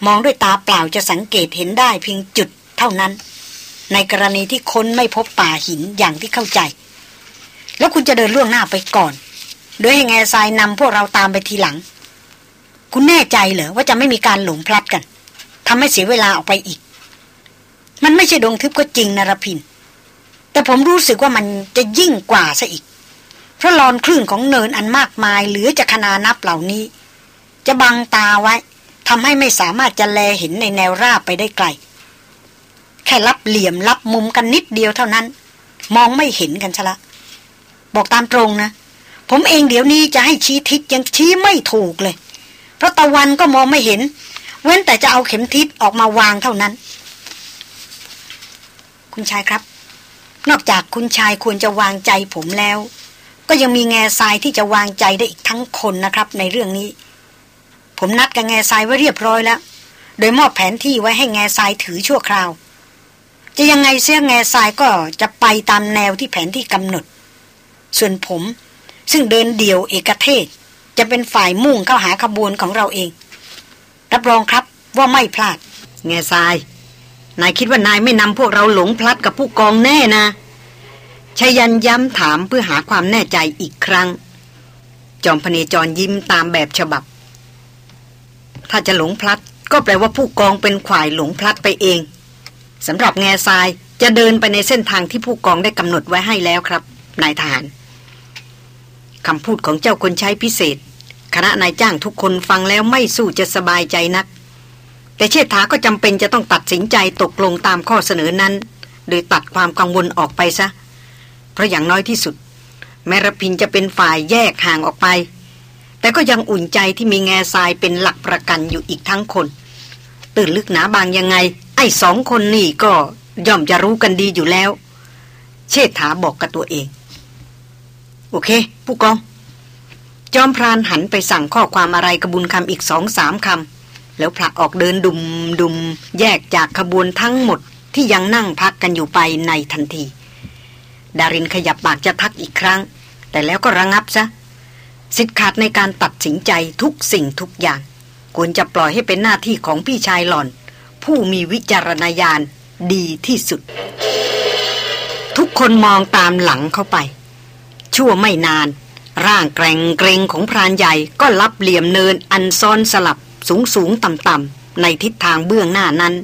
มองด้วยตาเปล่าจะสังเกตเห็นได้เพียงจุดเท่านั้น ในกรณีที่คนไม่พบป่าหินอย่างที่เข้าใจ แล้วคุณจะเดินล่วงหน้าไปก่อน โดยให้แง่ทรายนำพวกเราตามไปทีหลัง คุณแน่ใจเหรอว่าจะไม่มีการหลงพลัดกันทำให้เสียเวลาออกไปอีก มันไม่ใช่ดงทึบก็จริงนรพิน แต่ผมรู้สึกว่ามันจะยิ่งกว่าซะอีก เพราะลอนคลื่นของเนินอันมากมายเหลือจะขนานับเหล่านี้ จะบังตาไว้ ทำให้ไม่สามารถจะแลเห็นในแนวราบไปได้ไกล แค่รับเหลี่ยมรับมุมกันนิดเดียวเท่านั้น มองไม่เห็นกันชะละ บอกตามตรงนะ ผมเองเดี๋ยวนี้จะให้ชี้ทิศยังชี้ไม่ถูกเลย เพราะตะวันก็มองไม่เห็น เว้นแต่จะเอาเข็มทิศออกมาวางเท่านั้น คุณชายครับ นอกจากคุณชายควรจะวางใจผมแล้ว ก็ยังมีแง่ทรายที่จะวางใจได้อีกทั้งคนนะครับ ในเรื่องนี้ ผมนัดกับแง่ทรายไว้เรียบร้อยแล้ว โดยมอบแผนที่ไว้ให้แง่ทรายถือชั่วคราว จะยังไงเสียแง่ทรายก็จะไปตามแนวที่แผนที่กำหนด ส่วนผม ซึ่งเดินเดี่ยวเอกเทศ จะเป็นฝ่ายมุ่งเข้าหาขบวนของเราเอง รับรองครับว่าไม่พลาด แง่ทราย นายคิดว่านายไม่นำพวกเราหลงพลัดกับผู้กองแน่นะชายันย้ำถามเพื่อหาความแน่ใจอีกครั้ง จอมพเนจรยิ้มตามแบบฉบับ ถ้าจะหลงพลัด ก็แปลว่าผู้กองเป็นขวายหลงพลัดไปเองสำหรับแง่ทรายจะเดินไปในเส้นทางที่ผู้กองได้กำหนดไว้ให้แล้วครับนายทหารคำพูดของเจ้าคนใช้พิเศษ คณะนายจ้างทุกคนฟังแล้วไม่สู้จะสบายใจนัก แต่เชษฐาก็จำเป็นจะต้องตัดสินใจตกลงตามข้อเสนอนั้น โดยตัดความกังวลออกไปซะ เพราะอย่างน้อยที่สุด แมรพินจะเป็นฝ่ายแยกห่างออกไป แต่ก็ยังอุ่นใจที่มีแง่ทรายเป็นหลักประกันอยู่อีกทั้งคน ตื่นลึกหนาบางยังไง ไอ้สองคนนี่ก็ย่อมจะรู้กันดีอยู่แล้ว เชษฐาบอกกับตัวเอง โอเค ผู้กอง จอมพรานหันไปสั่งข้อความอะไรกระบุญคำอีกสองสามคำแล้วผลักออกเดินดุมดุมแยกจากขบวนทั้งหมดที่ยังนั่งพักกันอยู่ไปในทันที ดารินขยับปากจะทักอีกครั้ง แต่แล้วก็ระงับซะ สิทธิ์ขาดในการตัดสินใจทุกสิ่งทุกอย่าง ควรจะปล่อยให้เป็นหน้าที่ของพี่ชายหล่อน ผู้มีวิจารณญาณดีที่สุด ทุกคนมองตามหลังเข้าไป ชั่วไม่นาน ร่างแกร่งเกรงของพรานใหญ่ก็รับเหลี่ยมเนินอันซ้อนสลับสูงสูงต่ำต่ำในทิศทางเบื้องหน้านั้น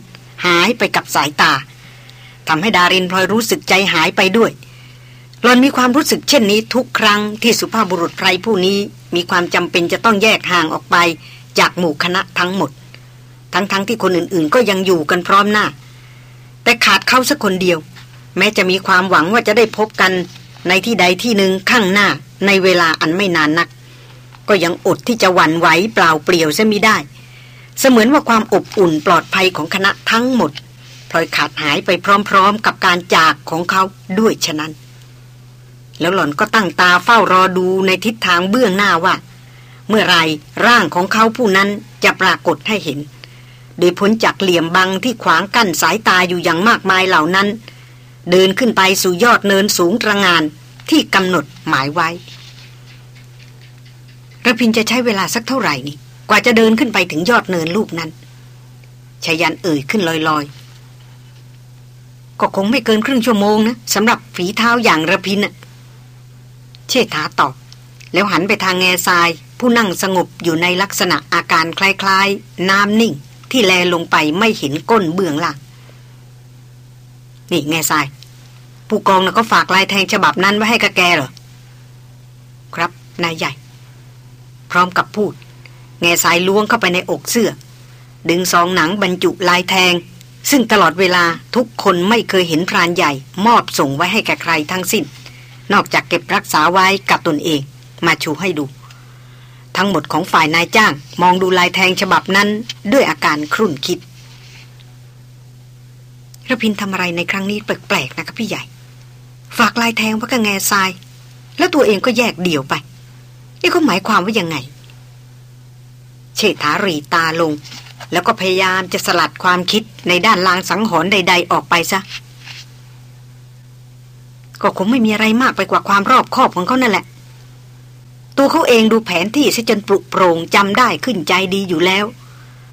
หายไปกับสายตาทำให้ดารินพลอยรู้สึกใจหายไปด้วย หลอนมีความรู้สึกเช่นนี้ทุกครั้งที่สุภาพบุรุษไพรผู้นี้มีความจำเป็นจะต้องแยกห่างออกไปจากหมู่คณะทั้งหมด ทั้งๆทที่คนอื่นๆ ก็ยังอยู่กันพร้อมหน้า แต่ขาดเขาสักคนเดียว แม้จะมีความหวังว่าจะได้พบกันในที่ใดที่หนึ่งข้างหน้าในเวลาอันไม่นานนัก ก็ยังอดที่จะหวั่นไหวเปล่าเปลี่ยวซะมิได้ เสมือนว่าความอบอุ่นปลอดภัยของคณะทั้งหมดพลอยขาดหายไปพร้อม ๆ กับการจากของเขาด้วยฉะนั้น แล้วหล่อนก็ตั้งตาเฝ้ารอดูในทิศทางเบื้องหน้าว่า เมื่อไรร่างของเขาผู้นั้นจะปรากฏให้เห็น โดยพ้นจากเหลี่ยมบังที่ขวางกั้นสายตาอยู่อย่างมากมายเหล่านั้น เดินขึ้นไปสู่ยอดเนินสูงตระงานที่กำหนดหมายไว้ระพินจะใช้เวลาสักเท่าไหร่นี่ กว่าจะเดินขึ้นไปถึงยอดเนินลูกนั้นชายันเอ่ยขึ้นลอยๆ ก็คงไม่เกินครึ่งชั่วโมงนะสำหรับฝีเท้าอย่างระพินอะ เชษฐาตอบ แล้วหันไปทางแง่ทราย ผู้นั่งสงบอยู่ในลักษณะอาการคล้ายๆ น้ำนิ่ง ที่แลลงไปไม่เห็นก้นเบื้องล่าง นี่แง่ทราย ผู้กองนะ่ะก็ฝากลายแทงฉบับนั้นไว้ให้กแกเหรอ ครับนายใหญ่ พร้อมกับพูด แง่สายล้วงเข้าไปในอกเสื้อ ดึงซองหนังบรรจุลายแทงซึ่งตลอดเวลาทุกคนไม่เคยเห็นพรานใหญ่ มอบส่งไว้ให้แกใครทั้งสิ้น นอกจากเก็บรักษาไว้กับตนเอง มาชูให้ดู ทั้งหมดของฝ่ายนายจ้าง มองดูลายแทงฉบับนั้นด้วยอาการครุ่นคิดระพินทำอะไรในครั้งนี้แปลกๆนะครับพี่ใหญ่ ฝากลายแทงว่ากัะแง่ทราย แล้วตัวเองก็แยกเดี่ยวไป นี่เขาหมายความว่ายังไง เชษฐารีตาลง แล้วก็พยายามจะสลัดความคิดในด้านลางสังหรณ์ใด ๆ ออกไปซะ ก็คงไม่มีอะไรมากไปกว่าความรอบคอบของเขานั่นแหละ ตัวเขาเองดูแผนที่ซะจนปลุกโปร่งจำได้ขึ้นใจดีอยู่แล้ว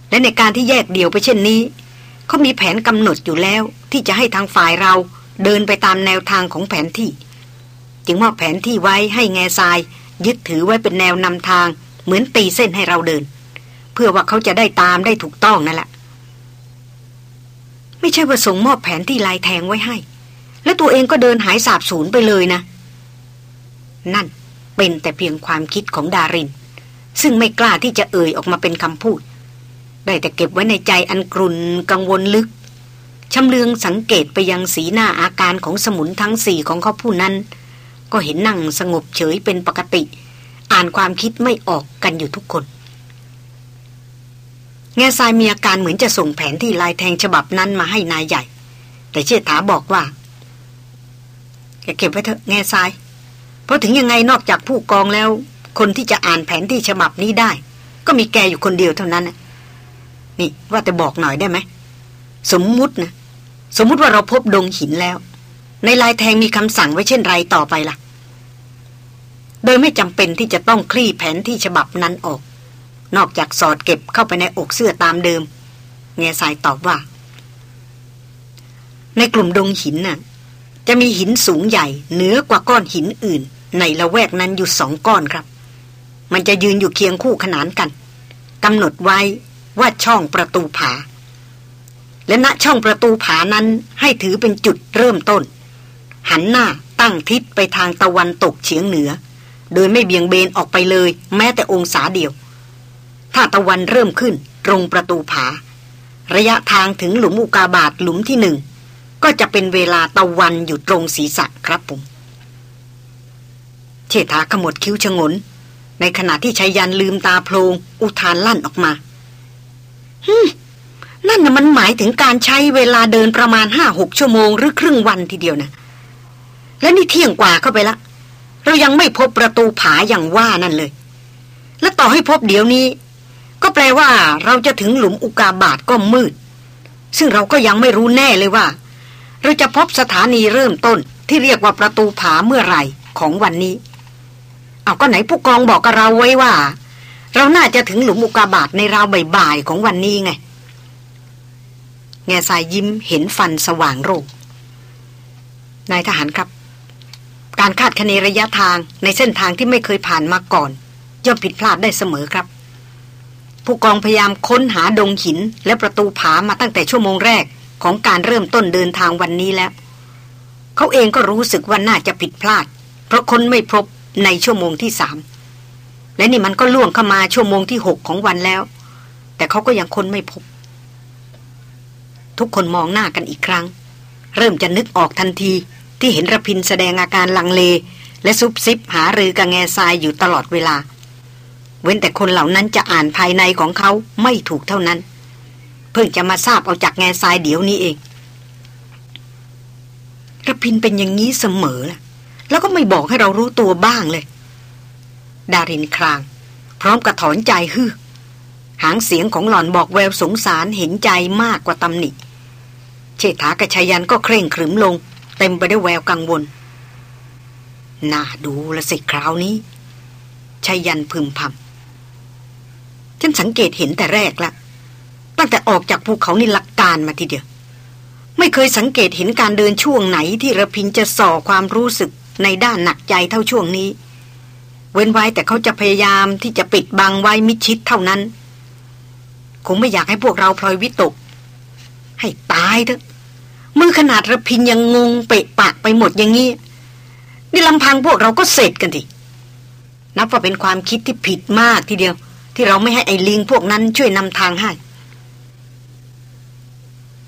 และในการที่แยกเดี่ยวไปเช่นนี้เขามีแผนกำหนดอยู่แล้ว ที่จะให้ทางฝ่ายเราเดินไปตามแนวทางของแผนที่ จึงมอบแผนที่ไว้ให้แง่ทราย ยึดถือไว้เป็นแนวนำทาง เหมือนตีเส้นให้เราเดิน เพื่อว่าเขาจะได้ตามได้ถูกต้องนั่นแหละไม่ใช่ว่าส่งมอบแผนที่ลายแทงไว้ให้ แล้วตัวเองก็เดินหายสาบสูญไปเลยนะ นั่นเป็นแต่เพียงความคิดของดาริน ซึ่งไม่กล้าที่จะเอ่ยออกมาเป็นคำพูด ได้แต่เก็บไว้ในใจอันกรุนกังวลลึกชำเลืองสังเกตไปยังสีหน้าอาการของสมุนทั้งสี่ของเขาผู้นั้น ก็เห็นนั่งสงบเฉยเป็นปกติ อ่านความคิดไม่ออกกันอยู่ทุกคนแง่ทรายมีอาการเหมือนจะส่งแผนที่ลายแทงฉบับนั้นมาให้นายใหญ่ แต่เชษฐาบอกว่า แกเก็บไว้เถอะแง่ทราย เพราะถึงยังไงนอกจากผู้กองแล้ว คนที่จะอ่านแผนที่ฉบับนี้ได้ ก็มีแกอยู่คนเดียวเท่านั้นนี่ว่าแต่บอกหน่อยได้ไหมสมมุตินะสมมุติว่าเราพบดงหินแล้ว ในลายแทงมีคำสั่งไว้เช่นไรต่อไปล่ะ โดยไม่จำเป็นที่จะต้องคลี่แผนที่ฉบับนั้นออก นอกจากสอดเก็บเข้าไปในอกเสื้อตามเดิม เงสายตอบว่า ในกลุ่มดงหินน่ะ จะมีหินสูงใหญ่เหนือกว่าก้อนหินอื่น ในละแวกนั้นอยู่สองก้อนครับ มันจะยืนอยู่เคียงคู่ขนานกันกำหนดไว้ว่าช่องประตูผา และณช่องประตูผานั้นให้ถือเป็นจุดเริ่มต้น หันหน้าตั้งทิศไปทางตะวันตกเฉียงเหนือ โดยไม่เบี่ยงเบนออกไปเลย แม้แต่องศาเดียว ถ้าตะวันเริ่มขึ้นตรงประตูผา ระยะทางถึงหลุมอุกาบาตหลุมที่หนึ่ง ก็จะเป็นเวลาตะวันอยู่ตรงศีรษะครับผมเชษฐาขมวดคิ้วชงน ในขณะที่ชายันลืมตาโพลงอุทานลั่นออกมาฮึนั่นน่ะมันหมายถึงการใช้เวลาเดินประมาณห้าหกชั่วโมงหรือครึ่งวันทีเดียวนะ และนี่เที่ยงกว่าเข้าไปละ เรายังไม่พบประตูผาอย่างว่านั่นเลย และต่อให้พบเดี๋ยวนี้ ก็แปลว่าเราจะถึงหลุมอุกาบาตก็มืด ซึ่งเราก็ยังไม่รู้แน่เลยว่า เราจะพบสถานีเริ่มต้นที่เรียกว่าประตูผาเมื่อไหร่ของวันนี้ เอาก็ไหนผู้กองบอกกับเราไว้ว่า เราน่าจะถึงหลุมอุกาบาตในราวบ่ายๆของวันนี้ไง แง่สายยิ้มเห็นฟันสว่างโรคนายทหารครับ การคาดคะเนระยะทางในเส้นทางที่ไม่เคยผ่านมาก่อนย่อมผิดพลาดได้เสมอครับ ผู้กองพยายามค้นหาดงหินและประตูผามาตั้งแต่ชั่วโมงแรก ของการเริ่มต้นเดินทางวันนี้แล้ว เขาเองก็รู้สึกว่าน่าจะผิดพลาด เพราะคนไม่พบในชั่วโมงที่สามและนี่มันก็ล่วงเข้ามาชั่วโมงที่หกของวันแล้ว แต่เขาก็ยังคนไม่พบ ทุกคนมองหน้ากันอีกครั้ง เริ่มจะนึกออกทันทีที่เห็นระพินแสดงอาการลังเล และซุบซิบหารือกับแง่ทรายอยู่ตลอดเวลา เว้นแต่คนเหล่านั้นจะอ่านภายในของเขาไม่ถูกเท่านั้น เพิ่งจะมาทราบเอาจากแง่ทรายเดี๋ยวนี้เองระพินเป็นอย่างนี้เสมอแล้วก็ไม่บอกให้เรารู้ตัวบ้างเลย ดารินคราง พร้อมกระถอนใจฮือหางเสียงของหล่อนบอกแววสงสารเห็นใจมากกว่าตำหนิเชษฐากระชายันก็เคร่งขรึมลง เต็มไปด้วยแววกังวล น่าดูละสิคราวนี้ชายันพึมพำฉันสังเกตเห็นแต่แรกละ ตั้งแต่ออกจากภูเขานี่หลักการมาทีเดียว ไม่เคยสังเกตเห็นการเดินช่วงไหนที่ระพินจะส่อความรู้สึกในด้านหนักใจเท่าช่วงนี้ เว้นไว้แต่เขาจะพยายามที่จะปิดบังไว้มิชิดเท่านั้น คงไม่อยากให้พวกเราพลอยวิตก ให้ตายเถอะมือขนาดระพินยังงงเปะปะไปหมดอย่างนี้นี่ลำพังพวกเราก็เสร็จกันทีนับว่าเป็นความคิดที่ผิดมากทีเดียว ที่เราไม่ให้ไอ้ลิงพวกนั้นช่วยนำทางให้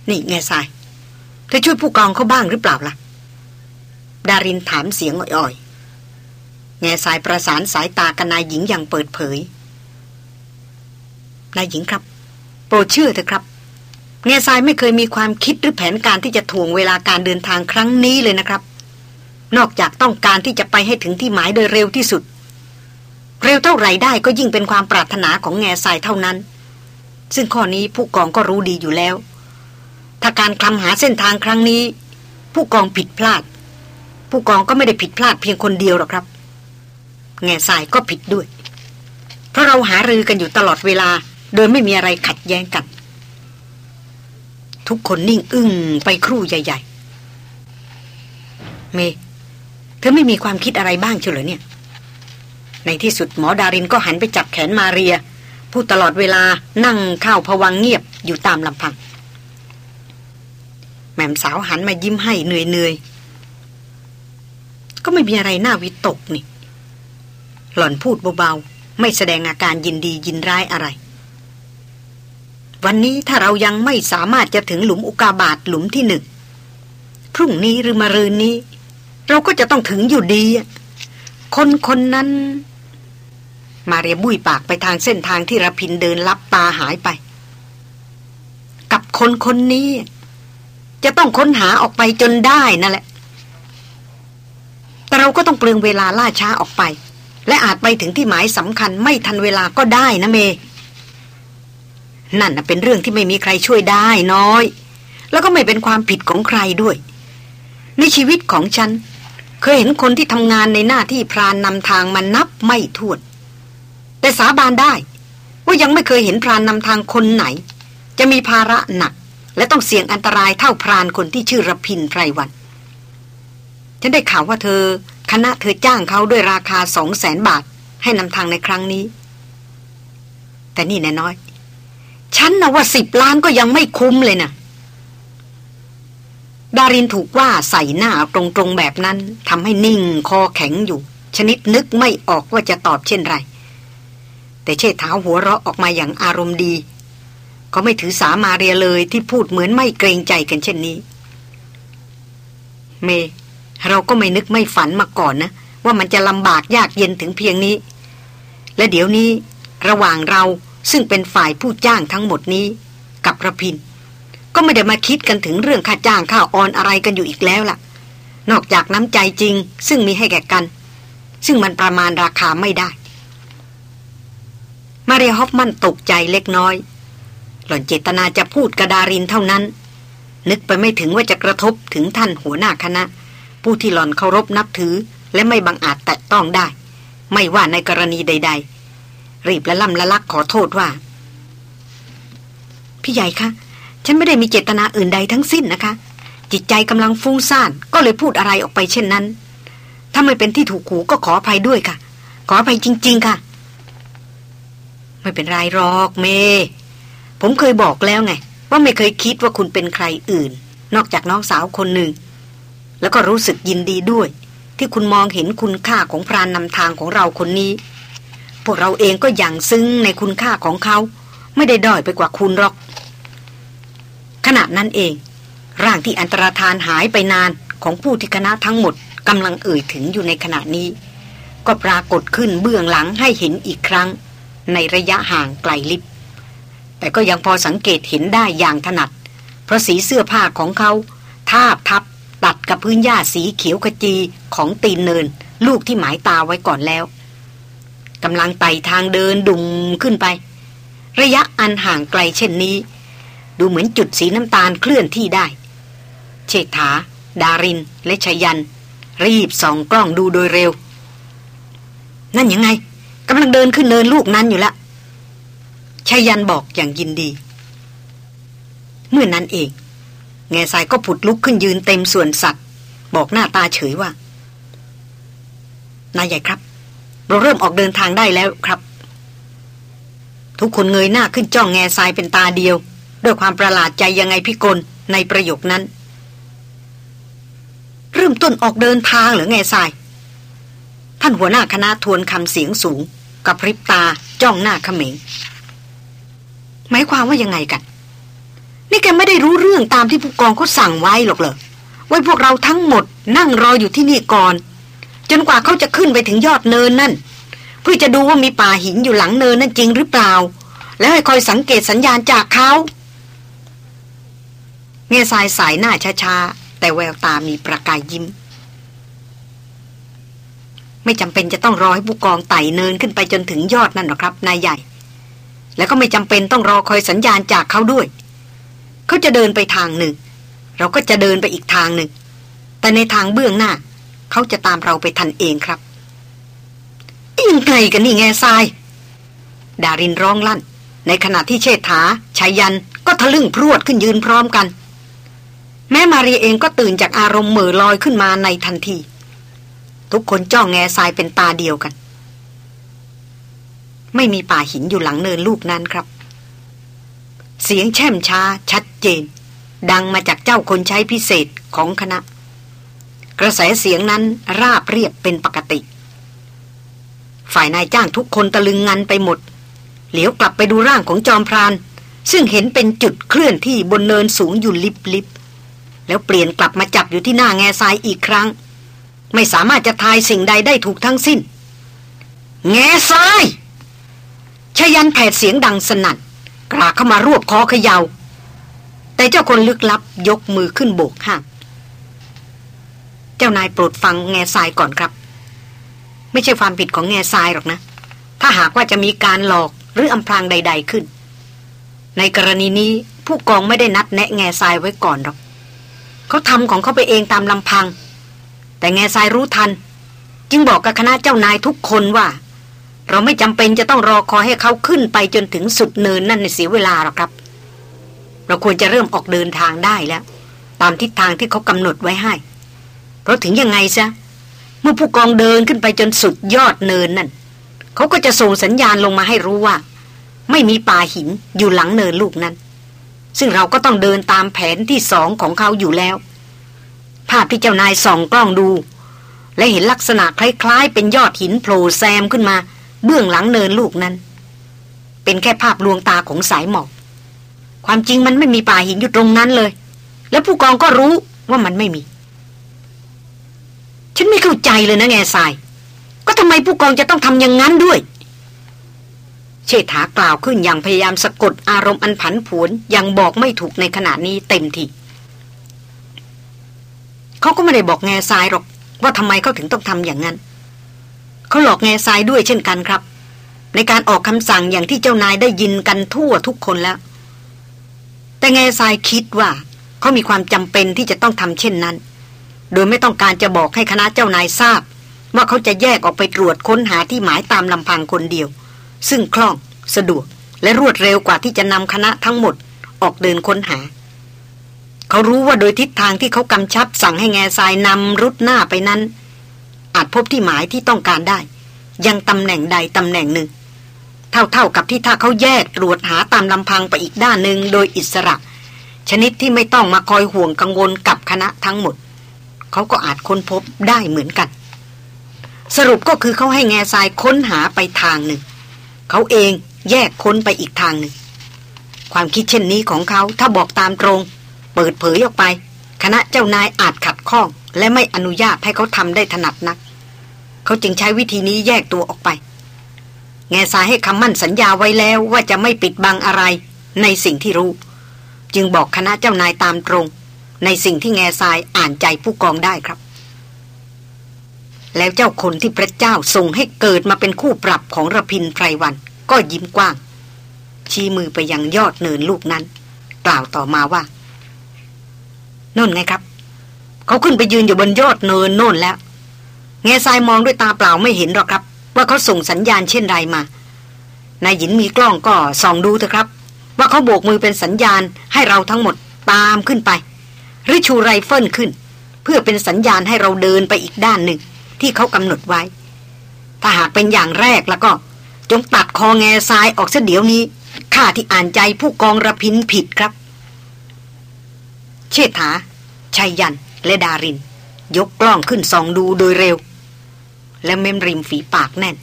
นี่แง่ทรายเธอช่วยผู้กองเขาบ้างหรือเปล่าล่ะ ดารินถามเสียงอ่อยๆ แง่สายประสานสายตากับนายหญิงอย่างเปิดเผย นายหญิงครับ โปรดเชื่อเถอะครับเงซายไม่เคยมีความคิดหรือแผนการที่จะถ่วงเวลาการเดินทางครั้งนี้เลยนะครับ นอกจากต้องการที่จะไปให้ถึงที่หมายโดยเร็วที่สุด เร็วเท่าไรได้ก็ยิ่งเป็นความปรารถนาของแง่ทรายเท่านั้น ซึ่งข้อนี้ผู้กองก็รู้ดีอยู่แล้ว ถ้าการคลำหาเส้นทางครั้งนี้ ผู้กองผิดพลาด ผู้กองก็ไม่ได้ผิดพลาดเพียงคนเดียวหรอกครับ แง่ทรายก็ผิดด้วย เพราะเราหารือกันอยู่ตลอดเวลา โดยไม่มีอะไรขัดแย้งกัน ทุกคนนิ่งอึ้งไปครู่ใหญ่ ๆ เม เธอไม่มีความคิดอะไรบ้างเฉลยเนี่ย ในที่สุดหมอดารินก็หันไปจับแขนมาเรีย ผู้ตลอดเวลานั่งข้าวผวังเงียบอยู่ตามลำพัง แม่มสาวหันมายิ้มให้เหนื่อยๆ ก็ไม่มีอะไรน่าวิตกนี่ หล่อนพูดเบาๆ ไม่แสดงอาการยินดียินร้ายอะไร วันนี้ถ้าเรายังไม่สามารถจะถึงหลุมอุกาบาตหลุมที่หนึ่ง พรุ่งนี้หรือมะรืนนี้ เราก็จะต้องถึงอยู่ดี คนคนนั้น มาเรียบุยปากไปทางเส้นทางที่ระพินเดินลับตาหายไป กับคนคนนี้ จะต้องค้นหาออกไปจนได้นั่นแหละ แต่เราก็ต้องเปลืองเวลาล่าช้าออกไป และอาจไปถึงที่หมายสำคัญไม่ทันเวลาก็ได้นะเม นั่นเป็นเรื่องที่ไม่มีใครช่วยได้น้อย แล้วก็ไม่เป็นความผิดของใครด้วย ในชีวิตของฉัน เคยเห็นคนที่ทำงานในหน้าที่พรานนำทางมานับไม่ถ้วน แต่สาบานได้ ว่ายังไม่เคยเห็นพรานนำทางคนไหน จะมีภาระหนัก และต้องเสี่ยงอันตรายเท่าพรานคนที่ชื่อรพินไพรวัน ฉันได้ข่าวว่าเธอ คณะเธอจ้างเขาด้วยราคาสองแสนบาท ให้นำทางในครั้งนี้ แต่นี่แน่น้อย ฉันนะว่าสิบล้านก็ยังไม่คุ้มเลยนะดารินถูกว่าใส่หน้าตรงๆแบบนั้นทำให้นิ่งคอแข็งอยู่ ชนิดนึกไม่ออกว่าจะตอบเช่นไร แต่เชิดเท้าหัวเราะออกมาอย่างอารมณ์ดี ก็ไม่ถือสามาเรียเลยที่พูดเหมือนไม่เกรงใจกันเช่นนี้ เม เราก็ไม่นึกไม่ฝันมาก่อนนะ ว่ามันจะลำบากยากเย็นถึงเพียงนี้ และเดี๋ยวนี้ระหว่างเราซึ่งเป็นฝ่ายผู้จ้างทั้งหมดนี้ กับระพิน ก็ไม่ได้มาคิดกันถึงเรื่องค่าจ้างค่าออนอะไรกันอยู่อีกแล้วล่ะ นอกจากน้ำใจจริง ซึ่งมีให้แก่กัน ซึ่งมันประมาณราคาไม่ได้ มาเรียฮอฟมันตกใจเล็กน้อย หล่อนเจตนาจะพูดกระดารินเท่านั้น นึกไปไม่ถึงว่าจะกระทบถึงท่านหัวหน้าคณะ ผู้ที่หล่อนเคารพนับถือ และไม่บังอาจแตะต้องได้ ไม่ว่าในกรณีใด ๆ รีบและล่ำละลักขอโทษว่า พี่ใหญ่คะฉันไม่ได้มีเจตนาอื่นใดทั้งสิ้นนะคะ จิตใจกำลังฟุ้งซ่านก็เลยพูดอะไรออกไปเช่นนั้น ถ้าไม่เป็นที่ถูกหูก็ขออภัยด้วยค่ะ ขออภัยจริง ๆ ค่ะ ไม่เป็นไรหรอกเม ผมเคยบอกแล้วไง ว่าไม่เคยคิดว่าคุณเป็นใครอื่น นอกจากน้องสาวคนหนึ่ง แล้วก็รู้สึกยินดีด้วย ที่คุณมองเห็นคุณค่าของพรานนำทางของเราคนนี้ พวกเราเองก็อย่างซึ้งในคุณค่าของเขา ไม่ได้ด้อยไปกว่าคุณหรอก ขณะนั้นเอง ร่างที่อันตรธานหายไปนานของผู้ที่คณะทั้งหมดกำลังเอ่ยถึงอยู่ในขณะนี้ ก็ปรากฏขึ้นเบื้องหลังให้เห็นอีกครั้ง ในระยะห่างไกลลิบ แต่ก็ยังพอสังเกตเห็นได้อย่างถนัด เพราะสีเสื้อผ้าของเขาทาบทับตัดกับพื้นหญ้าสีเขียวขจีของตีนเนิน ลูกที่หมายตาไว้ก่อนแล้วกำลังไต่ทางเดินดุ่มขึ้นไป ระยะอันห่างไกลเช่นนี้ ดูเหมือนจุดสีน้ำตาลเคลื่อนที่ได้ เชษฐา ดาริน และชยัน รีบส่องกล้องดูโดยเร็ว นั่นยังไงกำลังเดินขึ้นเนินลูกนั้นอยู่ละ ชายันบอกอย่างยินดี เมื่อนนั้นเอง แง่ทรายก็ผุดลุกขึ้นยืนเต็มส่วนสัตว์ บอกหน้าตาเฉยว่านายใหญ่ครับ เราเริ่มออกเดินทางได้แล้วครับ ทุกคนเงยหน้าขึ้นจ้องแง่ทรายเป็นตาเดียว ด้วยความประหลาดใจยังไงพิกลในประโยคนั้น เริ่มต้นออกเดินทางหรือแง่ทราย ท่านหัวหน้าคณะทวนคำเสียงสูง กับพริบตาจ้องหน้าเขมง หมายความว่ายังไงกัน นี่แกไม่ได้รู้เรื่องตามที่ผู้กองเขาสั่งไว้หรอกเหรอไว้พวกเราทั้งหมดนั่งรออยู่ที่นี่ก่อน จนกว่าเขาจะขึ้นไปถึงยอดเนินนั่น เพื่อจะดูว่ามีป่าหินอยู่หลังเนินนั่นจริงหรือเปล่า แล้วให้คอยสังเกตสัญญาณจากเขาเงยสายสายหน้าช้าๆ แต่แววตามีประกายยิ้ม ไม่จำเป็นจะต้องรอให้ผู้กองไต่เนินขึ้นไปจนถึงยอดนั่นหรอกครับ นายใหญ่ แล้วก็ไม่จำเป็นต้องรอคอยสัญญาณจากเขาด้วย เขาจะเดินไปทางหนึ่ง เราก็จะเดินไปอีกทางหนึ่ง แต่ในทางเบื้องหน้า เขาจะตามเราไปทันเองครับยังไงกันนี่แง่ทราย ดารินร้องลั่น ในขณะที่เชษฐาชายันก็ทะลึ่งพรวดขึ้นยืนพร้อมกัน แม้มารีเองก็ตื่นจากอารมณ์เหม่อลอยขึ้นมาในทันที ทุกคนจ้องแง่ทรายเป็นตาเดียวกัน ไม่มีป่าหินอยู่หลังเนินลูกนั้นครับ เสียงแช่มช้า ชัดเจน ดังมาจากเจ้าคนใช้พิเศษของคณะ กระแสเสียงนั้นราบเรียบเป็นปกติ ฝ่ายนายจ้างทุกคนตะลึงงันไปหมด เหลียวกลับไปดูร่างของจอมพรานซึ่งเห็นเป็นจุดเคลื่อนที่บนเนินสูงอยู่ลิบลิบแล้วเปลี่ยนกลับมาจับอยู่ที่หน้าแง่ทรายอีกครั้ง ไม่สามารถจะทายสิ่งใดได้ถูกทั้งสิ้น แง่ทราย ชยันแผดเสียงดังสนั่นกราเข้ามารวบคอเขยา่า แต่เจ้าคนลึกลับยกมือขึ้นโบกห้ามเจ้านายโปรดฟังแง่ทรายก่อนครับ ไม่ใช่ความผิดของแง่ทรายหรอกนะ ถ้าหากว่าจะมีการหลอกหรืออำพรางใด ๆขึ้น ในกรณีนี้ผู้กองไม่ได้นัดแนะแง่ทรายไว้ก่อนหรอกเขาทำของเขาไปเองตามลำพัง แต่แง่ทรายรู้ทัน จึงบอกกับคณะเจ้านายทุกคนว่า เราไม่จำเป็นจะต้องรอคอยให้เขาขึ้นไปจนถึงสุดเนินนั่นในเสียเวลาหรอกครับ เราควรจะเริ่มออกเดินทางได้แล้ว ตามทิศทางที่เขากำหนดไว้ให้ เพราะถึงยังไงซะเมื่อผู้กองเดินขึ้นไปจนสุดยอดเนินนั่นเขาก็จะส่งสัญญาณลงมาให้รู้ว่า ไม่มีป่าหินอยู่หลังเนินลูกนั้น ซึ่งเราก็ต้องเดินตามแผนที่สองของเขาอยู่แล้ว ภาพที่เจ้านายส่องกล้องดู และเห็นลักษณะคล้ายๆ เป็นยอดหินโผล่แซมขึ้นมา เบื้องหลังเนินลูกนั้น เป็นแค่ภาพลวงตาของสายหมอกความจริงมันไม่มีป่าหินอยู่ตรงนั้นเลย และผู้กองก็รู้ว่ามันไม่มี ฉันไม่เข้าใจเลยนะแง่ทราย ก็ทำไมผู้กองจะต้องทำอย่างนั้นด้วยเชษฐากล่าวขึ้นอย่างพยายามสะกดอารมณ์อันผันผวนยังบอกไม่ถูกในขณะนี้เต็มทีเขาก็ไม่ได้บอกแง่ทรายหรอก ว่าทำไมเขาถึงต้องทำอย่างนั้น เขาหลอกแง่ทรายด้วยเช่นกันครับ ในการออกคำสั่งอย่างที่เจ้านายได้ยินกันทั่วทุกคนแล้ว แต่แง่ทรายคิดว่าเขามีความจำเป็นที่จะต้องทำเช่นนั้น โดยไม่ต้องการจะบอกให้คณะเจ้านายทราบ ว่าเขาจะแยกออกไปตรวจค้นหาที่หมายตามลำพังคนเดียว ซึ่งคล่อง สะดวก และรวดเร็วกว่าที่จะนำคณะทั้งหมด ออกเดินค้นหาเขารู้ว่าโดยทิศทางที่เขากำชับสั่งให้แง่ทรายนำรุดหน้าไปนั้น อาจพบที่หมายที่ต้องการได้ ยังตำแหน่งใดตำแหน่งหนึ่ง เท่าๆกับที่ถ้าเขาแยกตรวจหาตามลำพังไปอีกด้านหนึ่งโดยอิสระ ชนิดที่ไม่ต้องมาคอยห่วงกังวลกับคณะทั้งหมด เขาก็อาจค้นพบได้เหมือนกัน สรุปก็คือเขาให้แง่ทรายค้นหาไปทางหนึ่ง เขาเองแยกค้นไปอีกทางหนึ่ง ความคิดเช่นนี้ของเขาถ้าบอกตามตรง เปิดเผยออกไป คณะเจ้านายอาจขัดข้อง และไม่อนุญาตให้เขาทำได้ถนัดนัก เขาจึงใช้วิธีนี้แยกตัวออกไป แง่สายให้คำมั่นสัญญาไว้แล้วว่าจะไม่ปิดบังอะไรในสิ่งที่รู้ จึงบอกคณะเจ้านายตามตรง ในสิ่งที่แง่ทรายอ่านใจผู้กองได้ครับ แล้วเจ้าคนที่พระเจ้าทรงให้เกิดมาเป็นคู่ปรับของระพินไพรวัน ก็ยิ้มกว้าง ชี้มือไปยังยอดเนินลูกนั้น กล่าวต่อมาว่าน่นไงครับ เขาขึ้นไปยืนอยู่บนยอดเนินโน่นแล้ว แง่ทรายมองด้วยตาเปล่าไม่เห็นหรอกครับ ว่าเขาส่งสัญญาณเช่นไรมานายหญินมีกล้องก็ส่องดูเถอะครับ ว่าเขาโบกมือเป็นสัญญาณให้เราทั้งหมดตามขึ้นไป หรือชูไรเฟิลขึ้น เพื่อเป็นสัญญาณให้เราเดินไปอีกด้านหนึ่ง ที่เขากำหนดไว้ ถ้าหากเป็นอย่างแรกแล้วก็ จงตัดคอแงซายออกเสียเดี๋ยวนี้ข้าที่อ่านใจผู้กองระพินผิดครับ เชษฐาชัยยันและดาริน ยกกล้องขึ้นส่องดูโดยเร็ว และเม้มริมฝีปากแน่น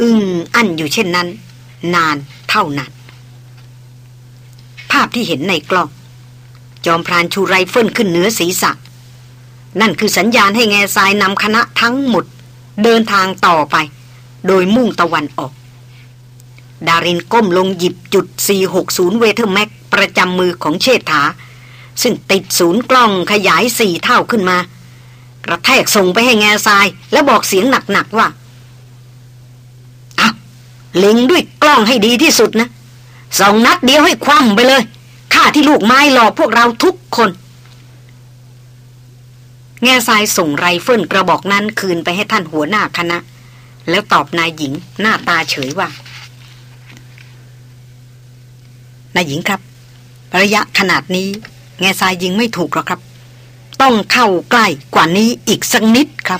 อึ้งอั้นอยู่เช่นนั้น นานเท่านั้น ภาพที่เห็นในกล้อง จอมพรานชูไรเฟิลขึ้นเหนือศีรษะ นั่นคือสัญญาณให้แง่ทรายนำคณะทั้งหมด เดินทางต่อไป โดยมุ่งตะวันออก ดารินก้มลงหยิบจุด 460 เวเธอร์บีแม็กประจำมือของเชษฐา ซึ่งติดศูนย์กล้องขยายสี่เท่าขึ้นมา กระแทกส่งไปให้แง่ทราย แล้วบอกเสียงหนักๆว่าเอาเล็งด้วยกล้องให้ดีที่สุดนะสองนัดเดียวให้คว่ำไปเลยฆ่าที่ลูกไม้หลอกพวกเราทุกคน แง่ทรายส่งไรเฟิลกระบอกนั้นคืนไปให้ท่านหัวหน้าคณะ แล้วตอบนายหญิงหน้าตาเฉยว่านายหญิงครับ ระยะขนาดนี้ แง่ทรายยิงไม่ถูกหรอกครับ ต้องเข้าใกล้กว่านี้อีกสักนิดครับ